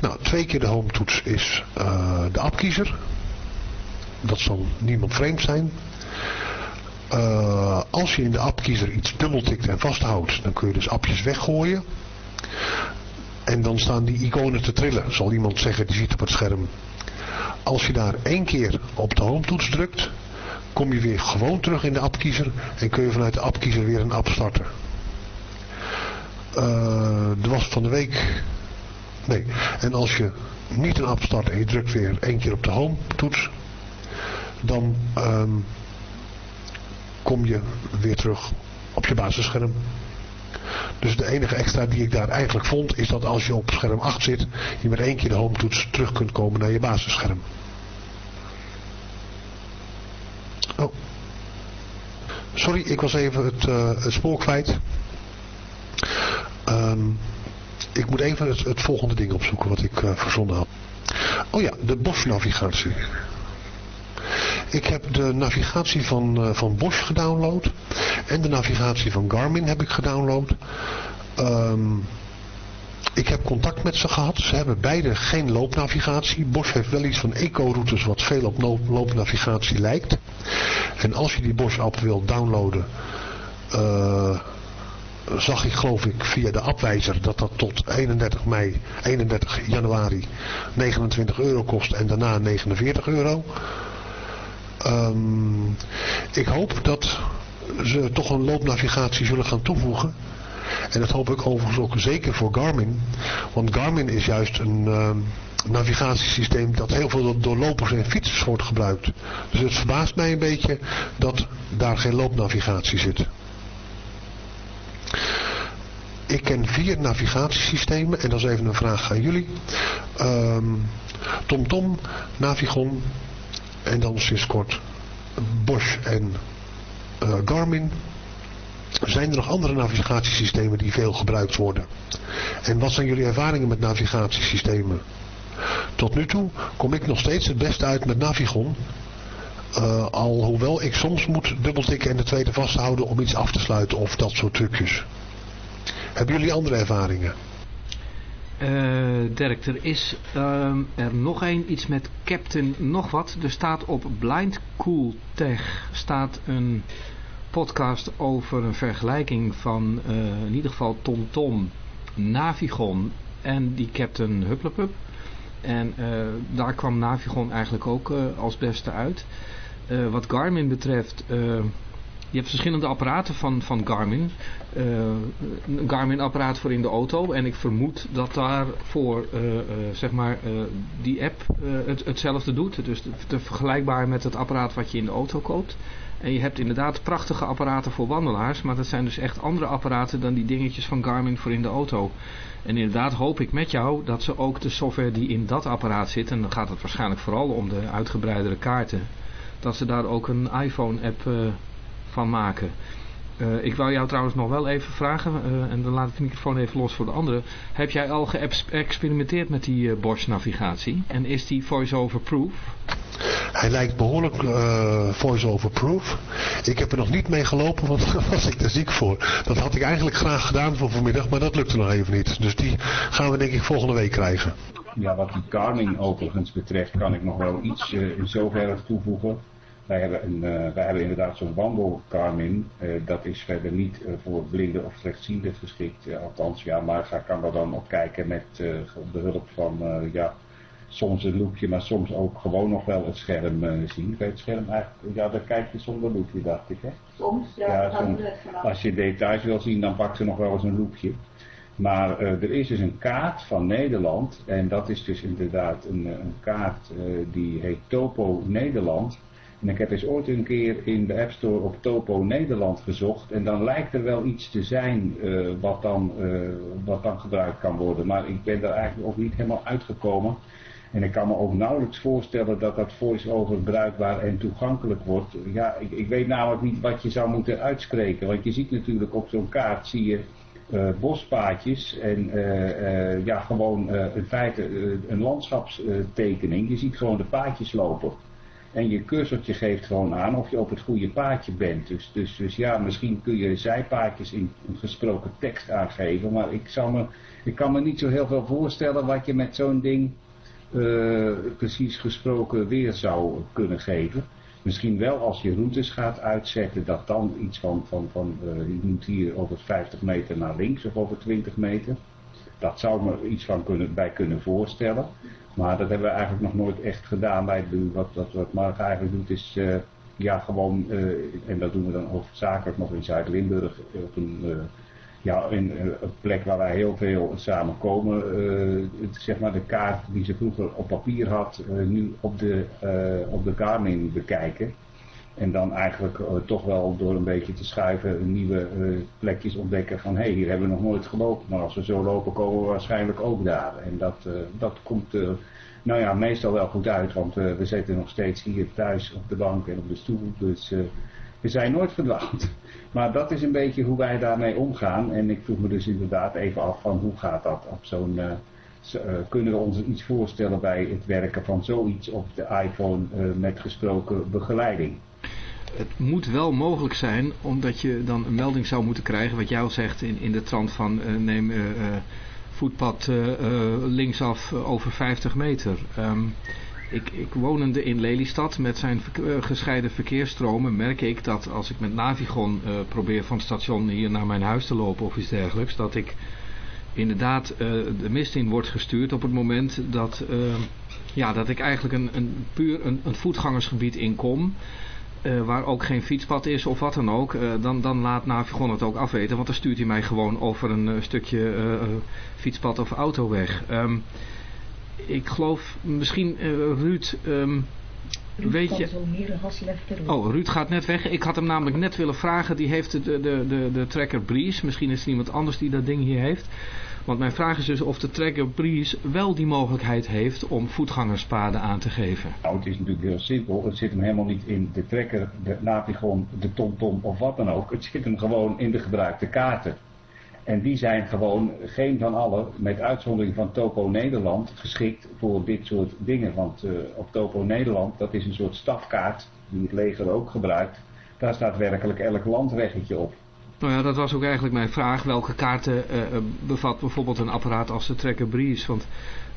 Nou, twee keer de home toets is uh, de appkiezer. Dat zal niemand vreemd zijn. Uh, als je in de appkiezer iets dubbeltikt en vasthoudt, dan kun je dus appjes weggooien. En dan staan die iconen te trillen, zal iemand zeggen, die ziet op het scherm. Als je daar één keer op de home toets drukt, kom je weer gewoon terug in de appkiezer en kun je vanuit de appkiezer weer een app starten. Uh, was van de week... Nee, en als je niet een app start en je drukt weer één keer op de home toets, dan um, kom je weer terug op je basisscherm. Dus de enige extra die ik daar eigenlijk vond is dat als je op scherm 8 zit, je met één keer de home toets terug kunt komen naar je basisscherm. Oh. Sorry, ik was even het, uh, spoor kwijt. Um, ik moet even het, het, volgende ding opzoeken wat ik uh, verzonnen had. Oh ja, de Bosch-navigatie. Ik heb de navigatie van, uh, van Bosch gedownload. En de navigatie van Garmin heb ik gedownload. Um, ik heb contact met ze gehad. Ze hebben beide geen loopnavigatie. Bosch heeft wel iets van eco-routes wat veel op loopnavigatie lijkt. En als je die Bosch-app wil downloaden... Uh, zag ik geloof ik via de appwijzer dat dat tot 31 mei, 31 januari 29 euro kost en daarna 49 euro. Um, ik hoop dat ze toch een loopnavigatie zullen gaan toevoegen. En dat hoop ik overigens ook zeker voor Garmin. Want Garmin is juist een uh, navigatiesysteem dat heel veel door lopers en fietsers wordt gebruikt. Dus het verbaast mij een beetje dat daar geen loopnavigatie zit. Ik ken vier navigatiesystemen en dat is even een vraag aan jullie. Um, TomTom, Navigon en dan sinds kort Bosch en uh, Garmin. Zijn er nog andere navigatiesystemen die veel gebruikt worden? En wat zijn jullie ervaringen met navigatiesystemen? Tot nu toe kom ik nog steeds het beste uit met Navigon. Uh, alhoewel ik soms moet dubbeltikken en de tweede vasthouden om iets af te sluiten of dat soort trucjes. Hebben jullie andere ervaringen? Uh, Dirk, er is uh, er nog een, iets met Captain nog wat. Er staat op Blind Cool Tech staat een podcast over een vergelijking van uh, in ieder geval TomTom, Tom, Navigon en die Captain Hupplepup. En uh, daar kwam Navigon eigenlijk ook als beste uit. wat Garmin betreft, je hebt verschillende apparaten van, van Garmin. een Garmin apparaat voor in de auto. En ik vermoed dat daarvoor zeg maar, die app het, hetzelfde doet. Dus te, vergelijkbaar met het apparaat wat je in de auto koopt. En je hebt inderdaad prachtige apparaten voor wandelaars, maar dat zijn dus echt andere apparaten dan die dingetjes van Garmin voor in de auto. En inderdaad hoop ik met jou dat ze ook de software die in dat apparaat zit, en dan gaat het waarschijnlijk vooral om de uitgebreidere kaarten, dat ze daar ook een iPhone-app uh, van maken. Uh, ik wou jou trouwens nog wel even vragen, uh, en dan laat ik de microfoon even los voor de anderen. Heb jij al geëxperimenteerd met die uh, Bosch navigatie? En is die voice-over proof? Hij lijkt behoorlijk voice-over proof. Ik heb er nog niet mee gelopen, want *laughs* daar was ik er ziek voor. Dat had ik eigenlijk graag gedaan voor vanmiddag, maar dat lukte nog even niet. Dus die gaan we denk ik volgende week krijgen. Ja, wat die Garmin overigens betreft kan ik nog wel iets in zoverre toevoegen. Wij hebben, een, uh, wij hebben inderdaad zo'n wandelkarmin. Uh, dat is verder niet uh, voor blinden of slechtzienden geschikt. althans, ja, maar daar kan er dan op kijken met de hulp van, ja, soms een loopje, maar soms ook gewoon nog wel het scherm zien. Het scherm eigenlijk, ja, daar kijk je zonder loopje, dacht ik, hè? Soms, ja. ja soms, als je details wil zien, dan pakt ze nog wel eens een loopje. Maar er is dus een kaart van Nederland en dat is dus inderdaad een, een kaart die heet Topo Nederland. En ik heb eens ooit een keer in de App Store op Topo Nederland gezocht. En dan lijkt er wel iets te zijn uh, wat, dan, uh, wat dan gebruikt kan worden. Maar ik ben daar eigenlijk ook niet helemaal uitgekomen. En ik kan me ook nauwelijks voorstellen dat dat voice-over bruikbaar en toegankelijk wordt. Ja, ik, ik, weet namelijk niet wat je zou moeten uitspreken. Want je ziet natuurlijk op zo'n kaart, zie je uh, bospaadjes en ja, gewoon in feite een landschapstekening. Je ziet gewoon de paadjes lopen. En je cursortje geeft gewoon aan of je op het goede paadje bent. Dus, dus, dus ja, misschien kun je zijpaadjes in een gesproken tekst aangeven. Maar ik, zal me, ik kan me niet zo heel veel voorstellen wat je met zo'n ding uh, precies gesproken weer zou kunnen geven. Misschien wel als je routes gaat uitzetten, dat dan iets van, van, van uh, je moet hier over 50 meter naar links of over 20 meter. Dat zou me iets van kunnen, bij kunnen voorstellen. Maar dat hebben we eigenlijk nog nooit echt gedaan Wat, wat, wat Mark eigenlijk doet is uh, ja, gewoon, uh, en dat doen we dan hoofdzakelijk nog in Zuid-Limburg, op een, uh, ja, in, een plek waar wij heel veel samenkomen. zeg maar de kaart die ze vroeger op papier had, nu op de, op de Garmin bekijken. En dan eigenlijk toch wel door een beetje te schuiven nieuwe plekjes ontdekken van hé, hey, hier hebben we nog nooit gelopen. Maar als we zo lopen komen we waarschijnlijk ook daar. En dat, dat komt nou ja, meestal wel goed uit, want uh, we zitten nog steeds hier thuis op de bank en op de stoel. Dus uh, we zijn nooit verdwaald. *laughs* Maar dat is een beetje hoe wij daarmee omgaan. En ik vroeg me dus inderdaad even af van hoe gaat dat op zo'n... Uh, kunnen we ons iets voorstellen bij het werken van zoiets op de iPhone met gesproken begeleiding? Het moet wel mogelijk zijn, omdat je dan een melding zou moeten krijgen, wat al zegt, in, in de trant van neem voetpad uh, linksaf eh, over 50 meter. Um, ik, ik wonende in Lelystad met zijn gescheiden verkeersstromen merk ik dat als ik met Navigon probeer van het station hier naar mijn huis te lopen of iets dergelijks, dat ik inderdaad de mist in wordt gestuurd op het moment dat, uh, ja, dat ik eigenlijk een, een puur een, een voetgangersgebied inkom. Uh, waar ook geen fietspad is of wat dan ook, uh, dan, dan laat Navigon het ook afweten. Want dan stuurt hij mij gewoon over een uh, stukje fietspad of autoweg. Um, ik geloof misschien Ruud... Um, Ruud weet je... Oh, Ruud gaat net weg. Ik had hem namelijk net willen vragen. Die heeft de, de, de, de tracker Breeze. Misschien is er iemand anders die dat ding hier heeft. Want mijn vraag is dus of de Tracker Breeze wel die mogelijkheid heeft om voetgangerspaden aan te geven. Nou, het is natuurlijk heel simpel. Het zit hem helemaal niet in de Tracker, de Navigon, de TomTom of wat dan ook. Het zit hem gewoon in de gebruikte kaarten. En die zijn gewoon geen van alle, met uitzondering van Topo Nederland, geschikt voor dit soort dingen. Want uh, op Topo Nederland, dat is een soort stafkaart, die het leger ook gebruikt. Daar staat werkelijk elk landweggetje op. Nou ja, dat was ook eigenlijk mijn vraag. Welke kaarten uh, bevat bijvoorbeeld een apparaat als de Tracker Breeze? Want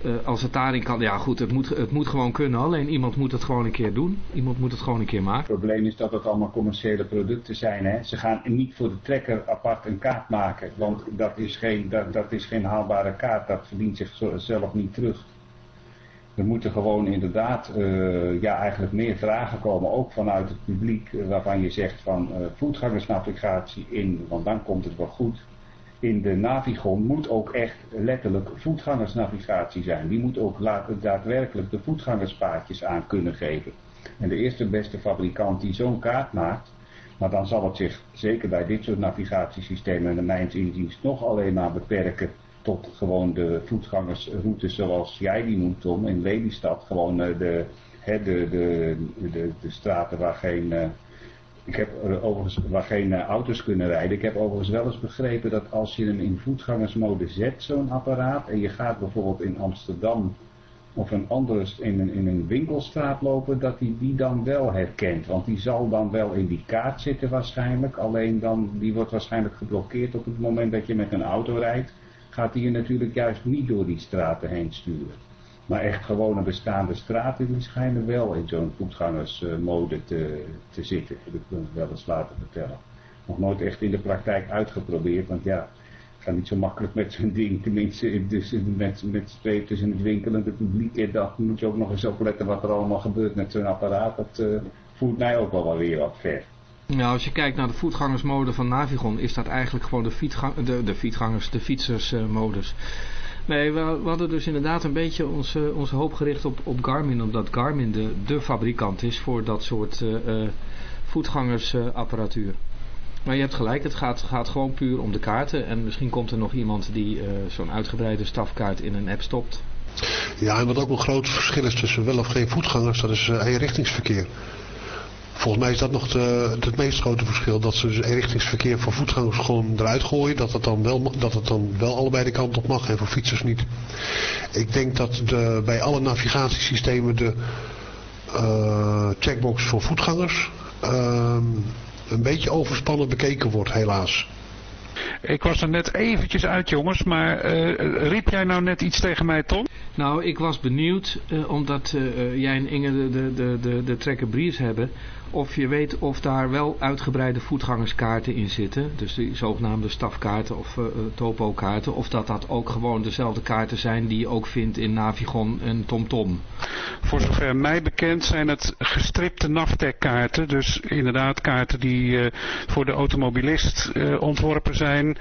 uh, als het daarin kan... Ja goed, het moet, het moet gewoon kunnen. Alleen iemand moet het gewoon een keer doen. Iemand moet het gewoon een keer maken. Het probleem is dat het allemaal commerciële producten zijn. Hè? Ze gaan niet voor de trekker apart een kaart maken. Want dat is geen, dat, dat is geen haalbare kaart. Dat verdient zichzelf niet terug. Er moeten gewoon inderdaad uh, ja, eigenlijk meer vragen komen, ook vanuit het publiek, uh, waarvan je zegt van uh, voetgangersnavigatie in, want dan komt het wel goed. In de Navigon moet ook echt letterlijk voetgangersnavigatie zijn. Die moet ook daadwerkelijk de voetgangerspaadjes aan kunnen geven. En de eerste beste fabrikant die zo'n kaart maakt, maar dan zal het zich zeker bij dit soort navigatiesystemen en mijn inziens nog alleen maar beperken tot gewoon de voetgangersroutes zoals jij die noemt Tom, in Lelystad. Gewoon uh, de, hè, de, de, de, de, straten waar geen, uh, ik heb overigens, waar geen auto's kunnen rijden. Ik heb overigens wel eens begrepen dat als je hem in voetgangersmode zet, zo'n apparaat, en je gaat bijvoorbeeld in Amsterdam of een andere in een, in een winkelstraat lopen, dat hij die dan wel herkent. Want die zal dan wel in die kaart zitten waarschijnlijk, alleen dan, die wordt waarschijnlijk geblokkeerd op het moment dat je met een auto rijdt gaat hij je natuurlijk juist niet door die straten heen sturen. Maar echt gewone bestaande straten, die schijnen wel in zo'n voetgangersmode te, te zitten. Dat wil ik wel eens laten vertellen. Nog nooit echt in de praktijk uitgeprobeerd, want ja, het gaat niet zo makkelijk met zo'n ding. Tenminste, dus met, met streep tussen het winkelende publiek. En dat moet je ook nog eens opletten wat er allemaal gebeurt met zo'n apparaat. Dat uh, voert mij ook wel weer wat ver. Nou, als je kijkt naar de voetgangersmode van Navigon, is dat eigenlijk gewoon de, fietsgang, de, de fietsgangers, de fietsersmodus. nee, we, hadden dus inderdaad een beetje onze, hoop gericht op, op Garmin, omdat Garmin de, de fabrikant is voor dat soort uh, voetgangersapparatuur. maar je hebt gelijk, het gaat, gaat gewoon puur om de kaarten. En misschien komt er nog iemand die uh, zo'n uitgebreide stafkaart in een app stopt. Ja, en wat ook een groot verschil is tussen wel of geen voetgangers, dat is eenrichtingsverkeer. Volgens mij is dat nog het meest grote verschil. Dat ze dus eenrichtingsverkeer voor voetgangers gewoon eruit gooien. Dat het dan wel, dat het dan wel allebei de kant op mag en voor fietsers niet. Ik denk dat de, bij alle navigatiesystemen de uh, checkbox voor voetgangers uh, een beetje overspannen bekeken wordt helaas. Ik was er net eventjes uit jongens, maar uh, riep jij nou net iets tegen mij Tom? Nou, ik was benieuwd, uh, omdat uh, jij en Inge de, de, de, de, hebben, of je weet of daar wel uitgebreide voetgangerskaarten in zitten. Dus die zogenaamde stafkaarten of uh, topokaarten. Of dat dat ook gewoon dezelfde kaarten zijn die je ook vindt in Navigon en TomTom. Voor zover mij bekend zijn het gestripte Navtec kaarten. Dus inderdaad kaarten die voor de automobilist ontworpen zijn.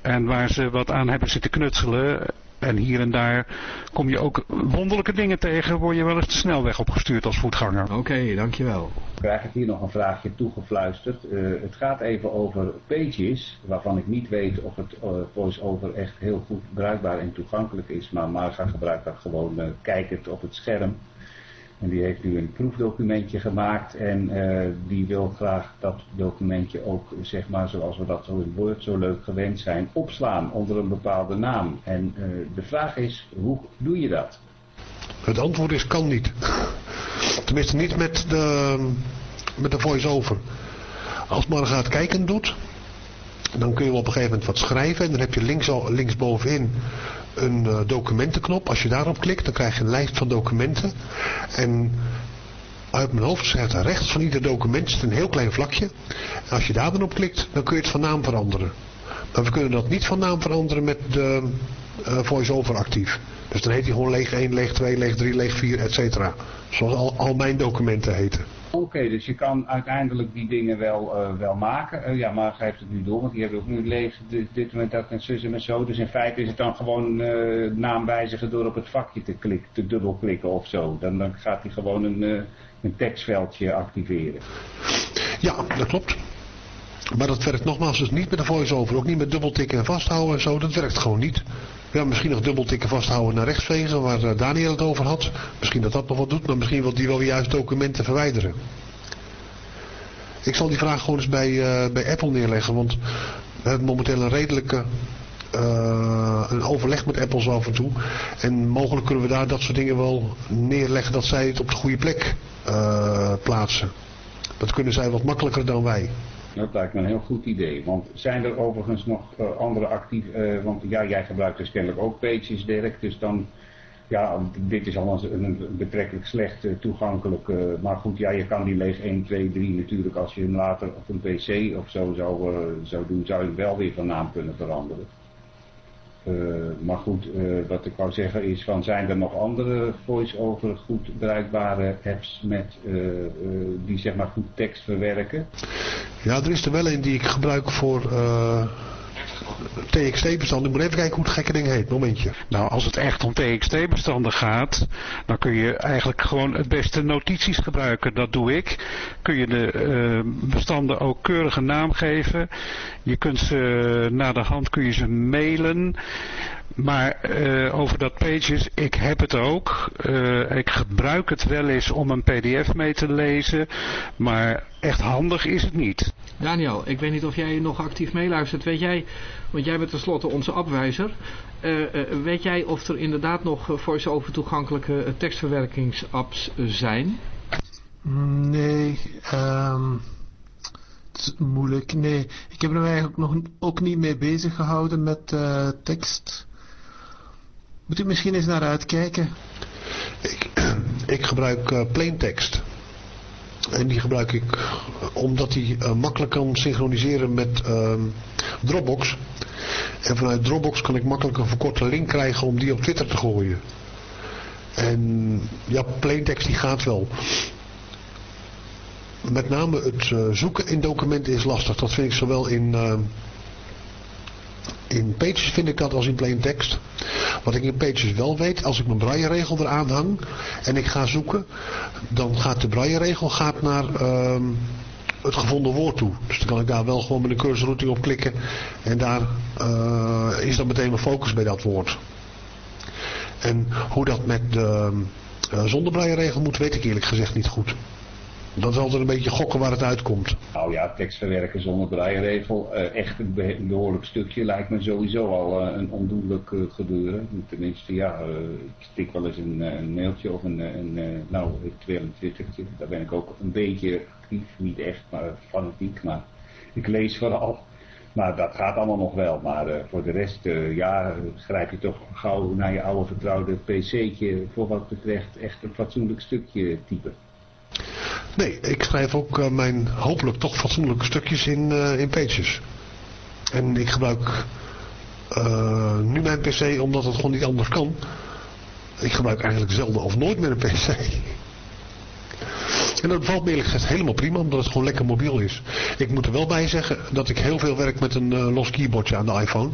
En waar ze wat aan hebben zitten knutselen. En hier en daar kom je ook wonderlijke dingen tegen, word je wel eens de snelweg opgestuurd als voetganger. Oké, okay, dankjewel. Krijg ik hier nog een vraagje toegefluisterd. Uh, het gaat even over pages, waarvan ik niet weet of het uh, voice-over echt heel goed bruikbaar en toegankelijk is. Maar Marga gebruikt dat gewoon uh, kijkend op het scherm. En die heeft nu een proefdocumentje gemaakt en uh, die wil graag dat documentje ook, zeg maar zoals we dat zo in Word zo leuk gewend zijn, opslaan onder een bepaalde naam. En uh, de vraag is, hoe doe je dat? Het antwoord is kan niet. Tenminste niet met de, met de voice-over. Als Marga het kijken doet, dan kun je op een gegeven moment wat schrijven en dan heb je links, linksbovenin een uh, documentenknop. Als je daarop klikt, dan krijg je een lijst van documenten. En uit mijn hoofd er rechts van ieder document zit een heel klein vlakje. En als je daar dan op klikt, dan kun je het van naam veranderen. Maar we kunnen dat niet van naam veranderen met de uh, voice-over actief. Dus dan heet hij gewoon leeg 1, leeg 2, leeg 3, leeg 4, et cetera. Zoals al, al mijn documenten heten. Oké, dus je kan uiteindelijk die dingen wel, uh, wel maken. Uh, ja, maar geeft het nu door, want die hebben ook nu leeg dit, moment dat en zussen en zo. Dus in feite is het dan gewoon uh, naam wijzigen door op het vakje te, klik, te dubbelklikken of zo. Dan, dan gaat hij gewoon een, een tekstveldje activeren. Ja, dat klopt. Maar dat werkt nogmaals dus niet met de voice-over. Ook niet met dubbeltikken en vasthouden en zo. Dat werkt gewoon niet. Ja, misschien nog dubbeltikken vasthouden naar rechts vegen, waar uh, Daniel het over had. Misschien dat dat nog wat doet, maar misschien wil die wel juist documenten verwijderen. Ik zal die vraag gewoon eens bij, uh, bij Apple neerleggen, want we hebben momenteel een redelijke uh, een overleg met Apple zo af en toe. En mogelijk kunnen we daar dat soort dingen wel neerleggen dat zij het op de goede plek plaatsen. Dat kunnen zij wat makkelijker dan wij. Dat lijkt me een heel goed idee. Want zijn er overigens nog uh, andere actief... Uh, want ja, jij gebruikt dus kennelijk ook Pages, Dirk. Dus dan... Ja, dit is al een, betrekkelijk slecht uh, toegankelijk. maar goed, ja, je kan die leeg 1, 2, 3 natuurlijk. Als je hem later op een PC of zo zou, zou doen, zou je hem wel weer van naam kunnen veranderen. Uh, maar goed, uh, wat ik wou zeggen is van zijn er nog andere voice-over goed bruikbare apps met, uh, die zeg maar goed tekst verwerken? Ja, er is er wel een die ik gebruik voor TXT-bestanden. Ik moet even kijken hoe het gekke ding heet. Momentje. Nou, als het echt om TXT-bestanden gaat, dan kun je eigenlijk gewoon het beste notities gebruiken. Dat doe ik. Kun je de uh, bestanden ook keurige naam geven. Je kunt ze na de hand kun je ze mailen. Maar uh, over dat Pages, ik heb het ook. Ik gebruik het wel eens om een pdf mee te lezen. Maar echt handig is het niet. Daniel, ik weet niet of jij nog actief meeluistert. Weet jij, want jij bent tenslotte onze afwijzer. Uh, weet jij of er inderdaad nog voice-over toegankelijke tekstverwerkingsapps zijn? Nee, um, het is moeilijk. Nee, ik heb er eigenlijk nog ook niet mee bezig gehouden met uh, tekst. Moet u misschien eens naar uitkijken? Ik, *clears throat* ik gebruik uh, plaintext. En die gebruik ik omdat die uh, makkelijk kan synchroniseren met uh, Dropbox. En vanuit Dropbox kan ik makkelijk een verkorte link krijgen om die op Twitter te gooien. En ja, plaintext die gaat wel. met name het eh, zoeken in documenten is lastig. Dat vind ik zowel in, uh, in Pages vind ik dat als in plain text. Wat ik in Pages wel weet, als ik mijn braille-regel eraan hang en ik ga zoeken, dan gaat de braille-regel gaat naar uh, het gevonden woord toe. Dus dan kan ik daar wel gewoon met een cursorrouting op klikken en daar uh, is dan meteen mijn focus bij dat woord. En hoe dat met de uh, zonder braille-regel moet, weet ik eerlijk gezegd niet goed. Dat is altijd een beetje gokken waar het uitkomt. Nou ja, tekst verwerken zonder braairegel. Uh, echt een behoorlijk stukje lijkt me sowieso al uh, een ondoenlijk uh, gebeuren. Tenminste, ja, ik stik wel eens een, een mailtje of een, een nou, eventueel een twittertje. Daar ben ik ook een beetje actief. Niet echt, maar fanatiek. Maar ik lees vooral. Maar dat gaat allemaal nog wel. Maar voor de rest, ja, schrijf je toch gauw naar je oude vertrouwde pc'tje voor wat betreft echt een fatsoenlijk stukje typen. Nee, ik schrijf ook uh, mijn hopelijk toch fatsoenlijke stukjes in, uh, in Pages. En ik gebruik uh, nu mijn pc omdat het gewoon niet anders kan. Ik gebruik eigenlijk zelden of nooit meer een pc. *laughs* En dat bevalt me eerlijk gezegd helemaal prima, omdat het gewoon lekker mobiel is. Ik moet er wel bij zeggen dat ik heel veel werk met een los keyboardje aan de iPhone.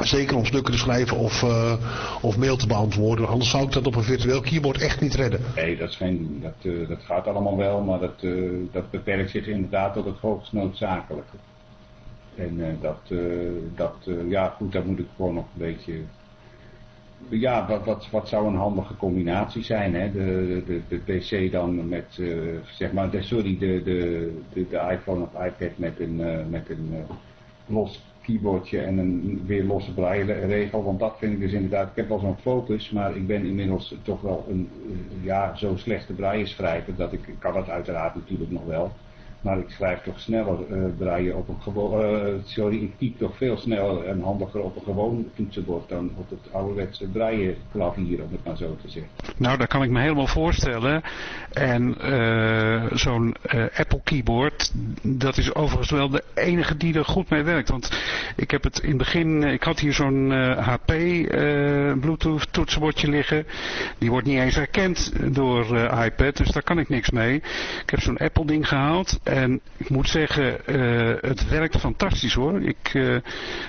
Zeker om stukken te schrijven of, uh, of mail te beantwoorden. Anders zou ik dat op een virtueel keyboard echt niet redden. Nee, dat, dat, uh, dat gaat allemaal wel, maar dat, uh, dat beperkt zich inderdaad tot het hoogst noodzakelijke. En dat, dat ja goed, daar moet ik gewoon nog een beetje... Ja, wat, wat, wat zou een handige combinatie zijn, hè? De, de, de PC dan met, zeg maar, sorry, de, de, de, de iPhone of iPad met een, met een los keyboardje en een weer losse braille-regel. Want dat vind ik dus inderdaad, ik heb wel zo'n focus, maar ik ben inmiddels toch wel een, ja, zo slechte braille schrijver dat ik kan dat uiteraard natuurlijk nog wel. Maar ik schrijf toch sneller uh, op een gewoon, uh, sorry, ik typ toch veel sneller en handiger op een gewoon toetsenbord dan op het ouderwetse braille klavier, om het maar zo te zeggen. Nou, dat kan ik me helemaal voorstellen. En uh, zo'n Apple keyboard, dat is overigens wel de enige die er goed mee werkt. Want ik heb het in het begin, ik had hier zo'n HP Bluetooth toetsenbordje liggen. Die wordt niet eens herkend door iPad, dus daar kan ik niks mee. Ik heb zo'n Apple ding gehaald. En ik moet zeggen, uh, het werkt fantastisch hoor. Ik, uh,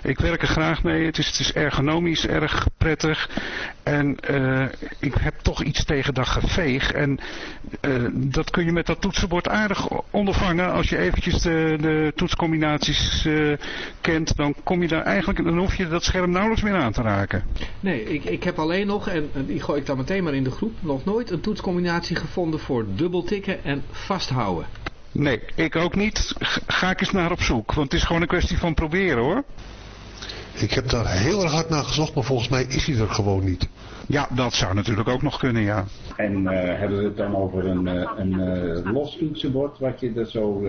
ik werk er graag mee. Het is, het is ergonomisch erg prettig. En uh, ik heb toch iets tegen dat geveeg. En dat kun je met dat toetsenbord aardig ondervangen. Als je eventjes de, de toetscombinaties kent, dan kom je daar eigenlijk, dan hoef je dat scherm nauwelijks meer aan te raken. Nee, ik, ik heb alleen nog, en die gooi ik dan meteen maar in de groep, nog nooit een toetscombinatie gevonden voor dubbeltikken en vasthouden. Nee, ik ook niet. Ga ik eens naar op zoek. Want het is gewoon een kwestie van proberen hoor. Ik heb daar heel erg hard naar gezocht, maar volgens mij is hij er gewoon niet. Ja, dat zou natuurlijk ook nog kunnen, ja. En uh, hebben we het dan over een, uh, een uh, los toetsenbord, wat je er zo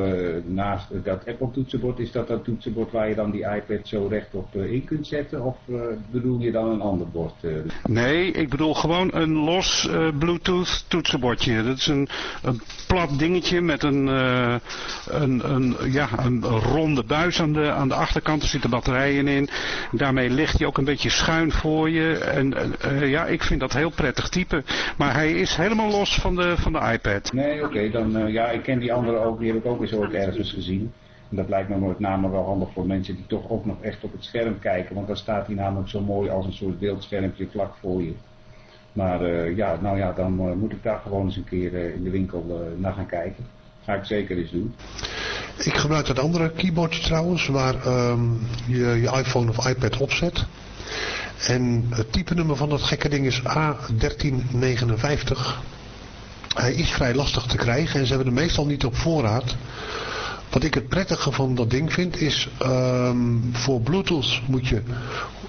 naast dat Apple toetsenbord, is dat dat toetsenbord waar je dan die iPad zo rechtop in kunt zetten? Of bedoel je dan een ander bord? Nee, ik bedoel gewoon een los Bluetooth toetsenbordje. Dat is een, een plat dingetje met een, een, een, ja, een ronde buis aan de, aan de achterkant. Er zitten batterijen in. Daarmee ligt hij ook een beetje schuin voor je. En ja, ik vind dat heel prettig typen. Maar hij is helemaal los van de, van de iPad. Nee, oké. Dan uh, ja, ik ken die andere ook. Die heb ik ook eens ooit ergens gezien. En dat lijkt me met name wel handig voor mensen die toch ook nog echt op het scherm kijken. Want dan staat hij namelijk zo mooi als een soort beeldschermpje vlak voor je. Maar uh, ja, nou ja, dan moet ik daar gewoon eens een keer in de winkel naar gaan kijken. Ga ik zeker eens doen. Ik gebruik dat andere keyboardje trouwens, waar um, je je iPhone of iPad opzet. En het type nummer van dat gekke ding is A1359. Hij is vrij lastig te krijgen en ze hebben hem meestal niet op voorraad. Wat ik het prettige van dat ding vind is, um, voor Bluetooth moet je,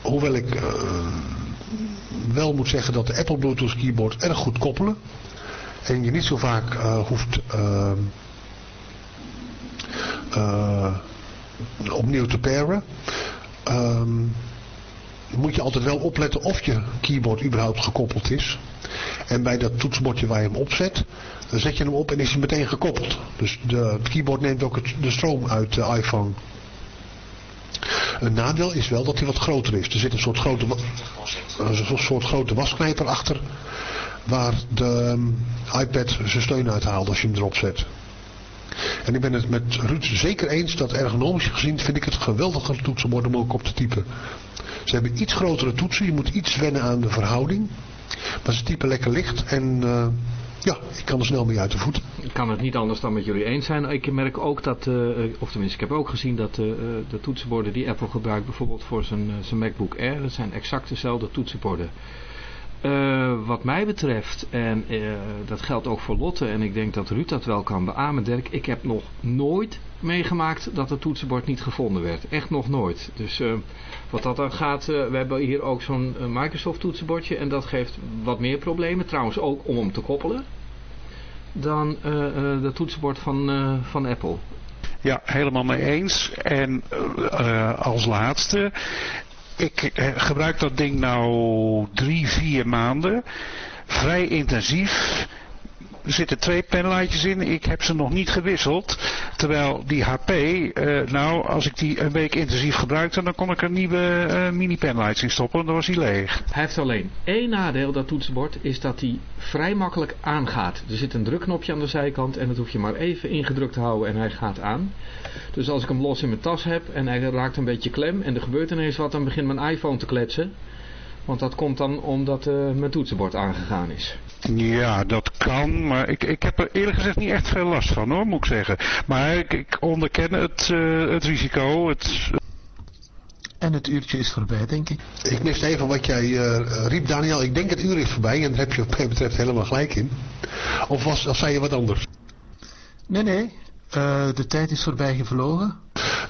hoewel ik uh, wel moet zeggen dat de Apple Bluetooth keyboard erg goed koppelen. En je niet zo vaak uh, hoeft uh, opnieuw te paren. Um, moet je altijd wel opletten of je keyboard überhaupt gekoppeld is. En bij dat toetsenbordje waar je hem opzet, dan zet je hem op en is hij meteen gekoppeld. Dus de, het keyboard neemt ook de stroom uit de iPhone. Een nadeel is wel dat hij wat groter is. Er zit een soort grote, een soort grote wasknijper achter. Waar de um, iPad zijn steun uithaalt als je hem erop zet. En ik ben het met Ruud zeker eens dat ergonomisch gezien vind ik het geweldige toetsenbord om ook op te typen. Ze hebben iets grotere toetsen, je moet iets wennen aan de verhouding. Maar ze typen lekker licht en uh, ja, ik kan er snel mee uit de voet. Ik kan het niet anders dan met jullie eens zijn. Ik merk ook dat, uh, of tenminste ik heb ook gezien dat de toetsenborden die Apple gebruikt bijvoorbeeld voor zijn, zijn MacBook Air, dat zijn exact dezelfde toetsenborden. Uh, wat mij betreft, en uh, dat geldt ook voor Lotte, en ik denk dat Ruud dat wel kan beamen, Dirk, ik heb nog nooit meegemaakt dat het toetsenbord niet gevonden werd. Echt nog nooit. Dus uh, wat dat dan gaat, we hebben hier ook zo'n Microsoft toetsenbordje en dat geeft wat meer problemen, trouwens ook om hem te koppelen, dan de toetsenbord van, van Apple. Ja, helemaal mee eens. En als laatste, ik gebruik dat ding nou drie, vier maanden. Vrij intensief. Er zitten twee penlightjes in. Ik heb ze nog niet gewisseld. Terwijl die HP, uh, nou, als ik die een week intensief gebruikte, dan kon ik er nieuwe uh, mini penlights in stoppen. Dan was hij leeg. Hij heeft alleen één nadeel, dat toetsenbord, is dat hij vrij makkelijk aangaat. Er zit een drukknopje aan de zijkant en dat hoef je maar even ingedrukt te houden en hij gaat aan. Dus als ik hem los in mijn tas heb en hij raakt een beetje klem en er gebeurt ineens wat, dan begint mijn iPhone te kletsen. Want dat komt dan omdat uh, mijn toetsenbord aangegaan is. Ja, dat kan, maar ik, ik heb er eerlijk gezegd niet echt veel last van hoor, moet ik zeggen. Maar ik, ik onderken het, uh, het risico. Het... En het uurtje is voorbij, denk ik. Ik miste even wat jij uh, riep, Daniel. Ik denk het uur is voorbij en daar heb je wat mij betreft helemaal gelijk in. Of, was, of zei je wat anders? Nee, nee. Uh, de tijd is voorbij gevlogen.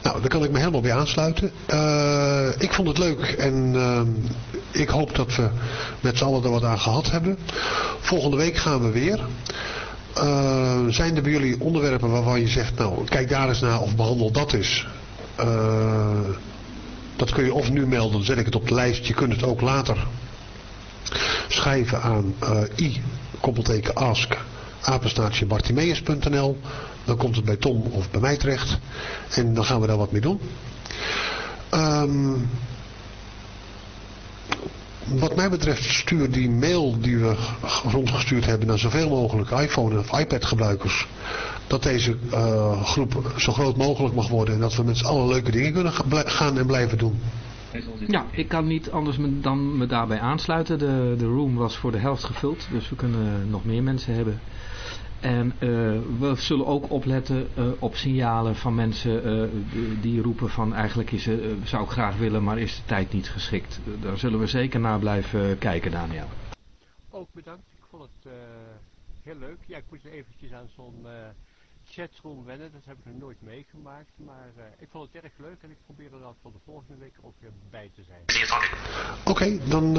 Nou, daar kan ik me helemaal bij aansluiten. Uh, ik vond het leuk en uh, ik hoop dat we met z'n allen er wat aan gehad hebben. Volgende week gaan we weer. Uh, zijn er bij jullie onderwerpen waarvan je zegt, nou kijk daar eens naar of behandel dat eens. dat kun je of nu melden, dan zet ik het op de lijst. Je kunt het ook later schrijven aan i, koppelteken ask, apenstaartje bartimeus.nl dan komt het bij Tom of bij mij terecht. En dan gaan we daar wat mee doen. Um, wat mij betreft stuur die mail die we rondgestuurd hebben naar zoveel mogelijk iPhone of iPad gebruikers. Dat deze uh, groep zo groot mogelijk mag worden en dat we met z'n allen leuke dingen kunnen gaan en blijven doen. Ja, ik kan niet anders dan me daarbij aansluiten. De, de room was voor de helft gevuld, dus we kunnen nog meer mensen hebben. En uh, we zullen ook opletten uh, op signalen van mensen uh, die roepen van eigenlijk is, zou ik graag willen, maar is de tijd niet geschikt. Daar zullen we zeker naar blijven kijken, Daniel. Ook bedankt, ik vond het heel leuk. Ja, ik moest eventjes aan zo'n chatroom wennen, dat heb ik nog nooit meegemaakt. Maar ik vond het erg leuk en ik probeer er dan voor de volgende week ook weer bij te zijn. Oké, okay, dan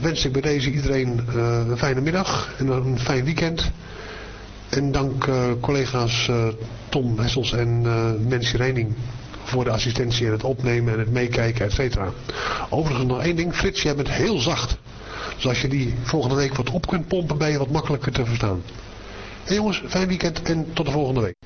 wens ik bij deze iedereen een fijne middag en een fijn weekend. En dank uh, collega's uh, Tom Hessels en uh, Mensie Reining voor de assistentie en het opnemen en het meekijken, et cetera. Overigens nog één ding, Frits, jij bent heel zacht. Dus als je die volgende week wat op kunt pompen, ben je wat makkelijker te verstaan. En jongens, fijn weekend en tot de volgende week.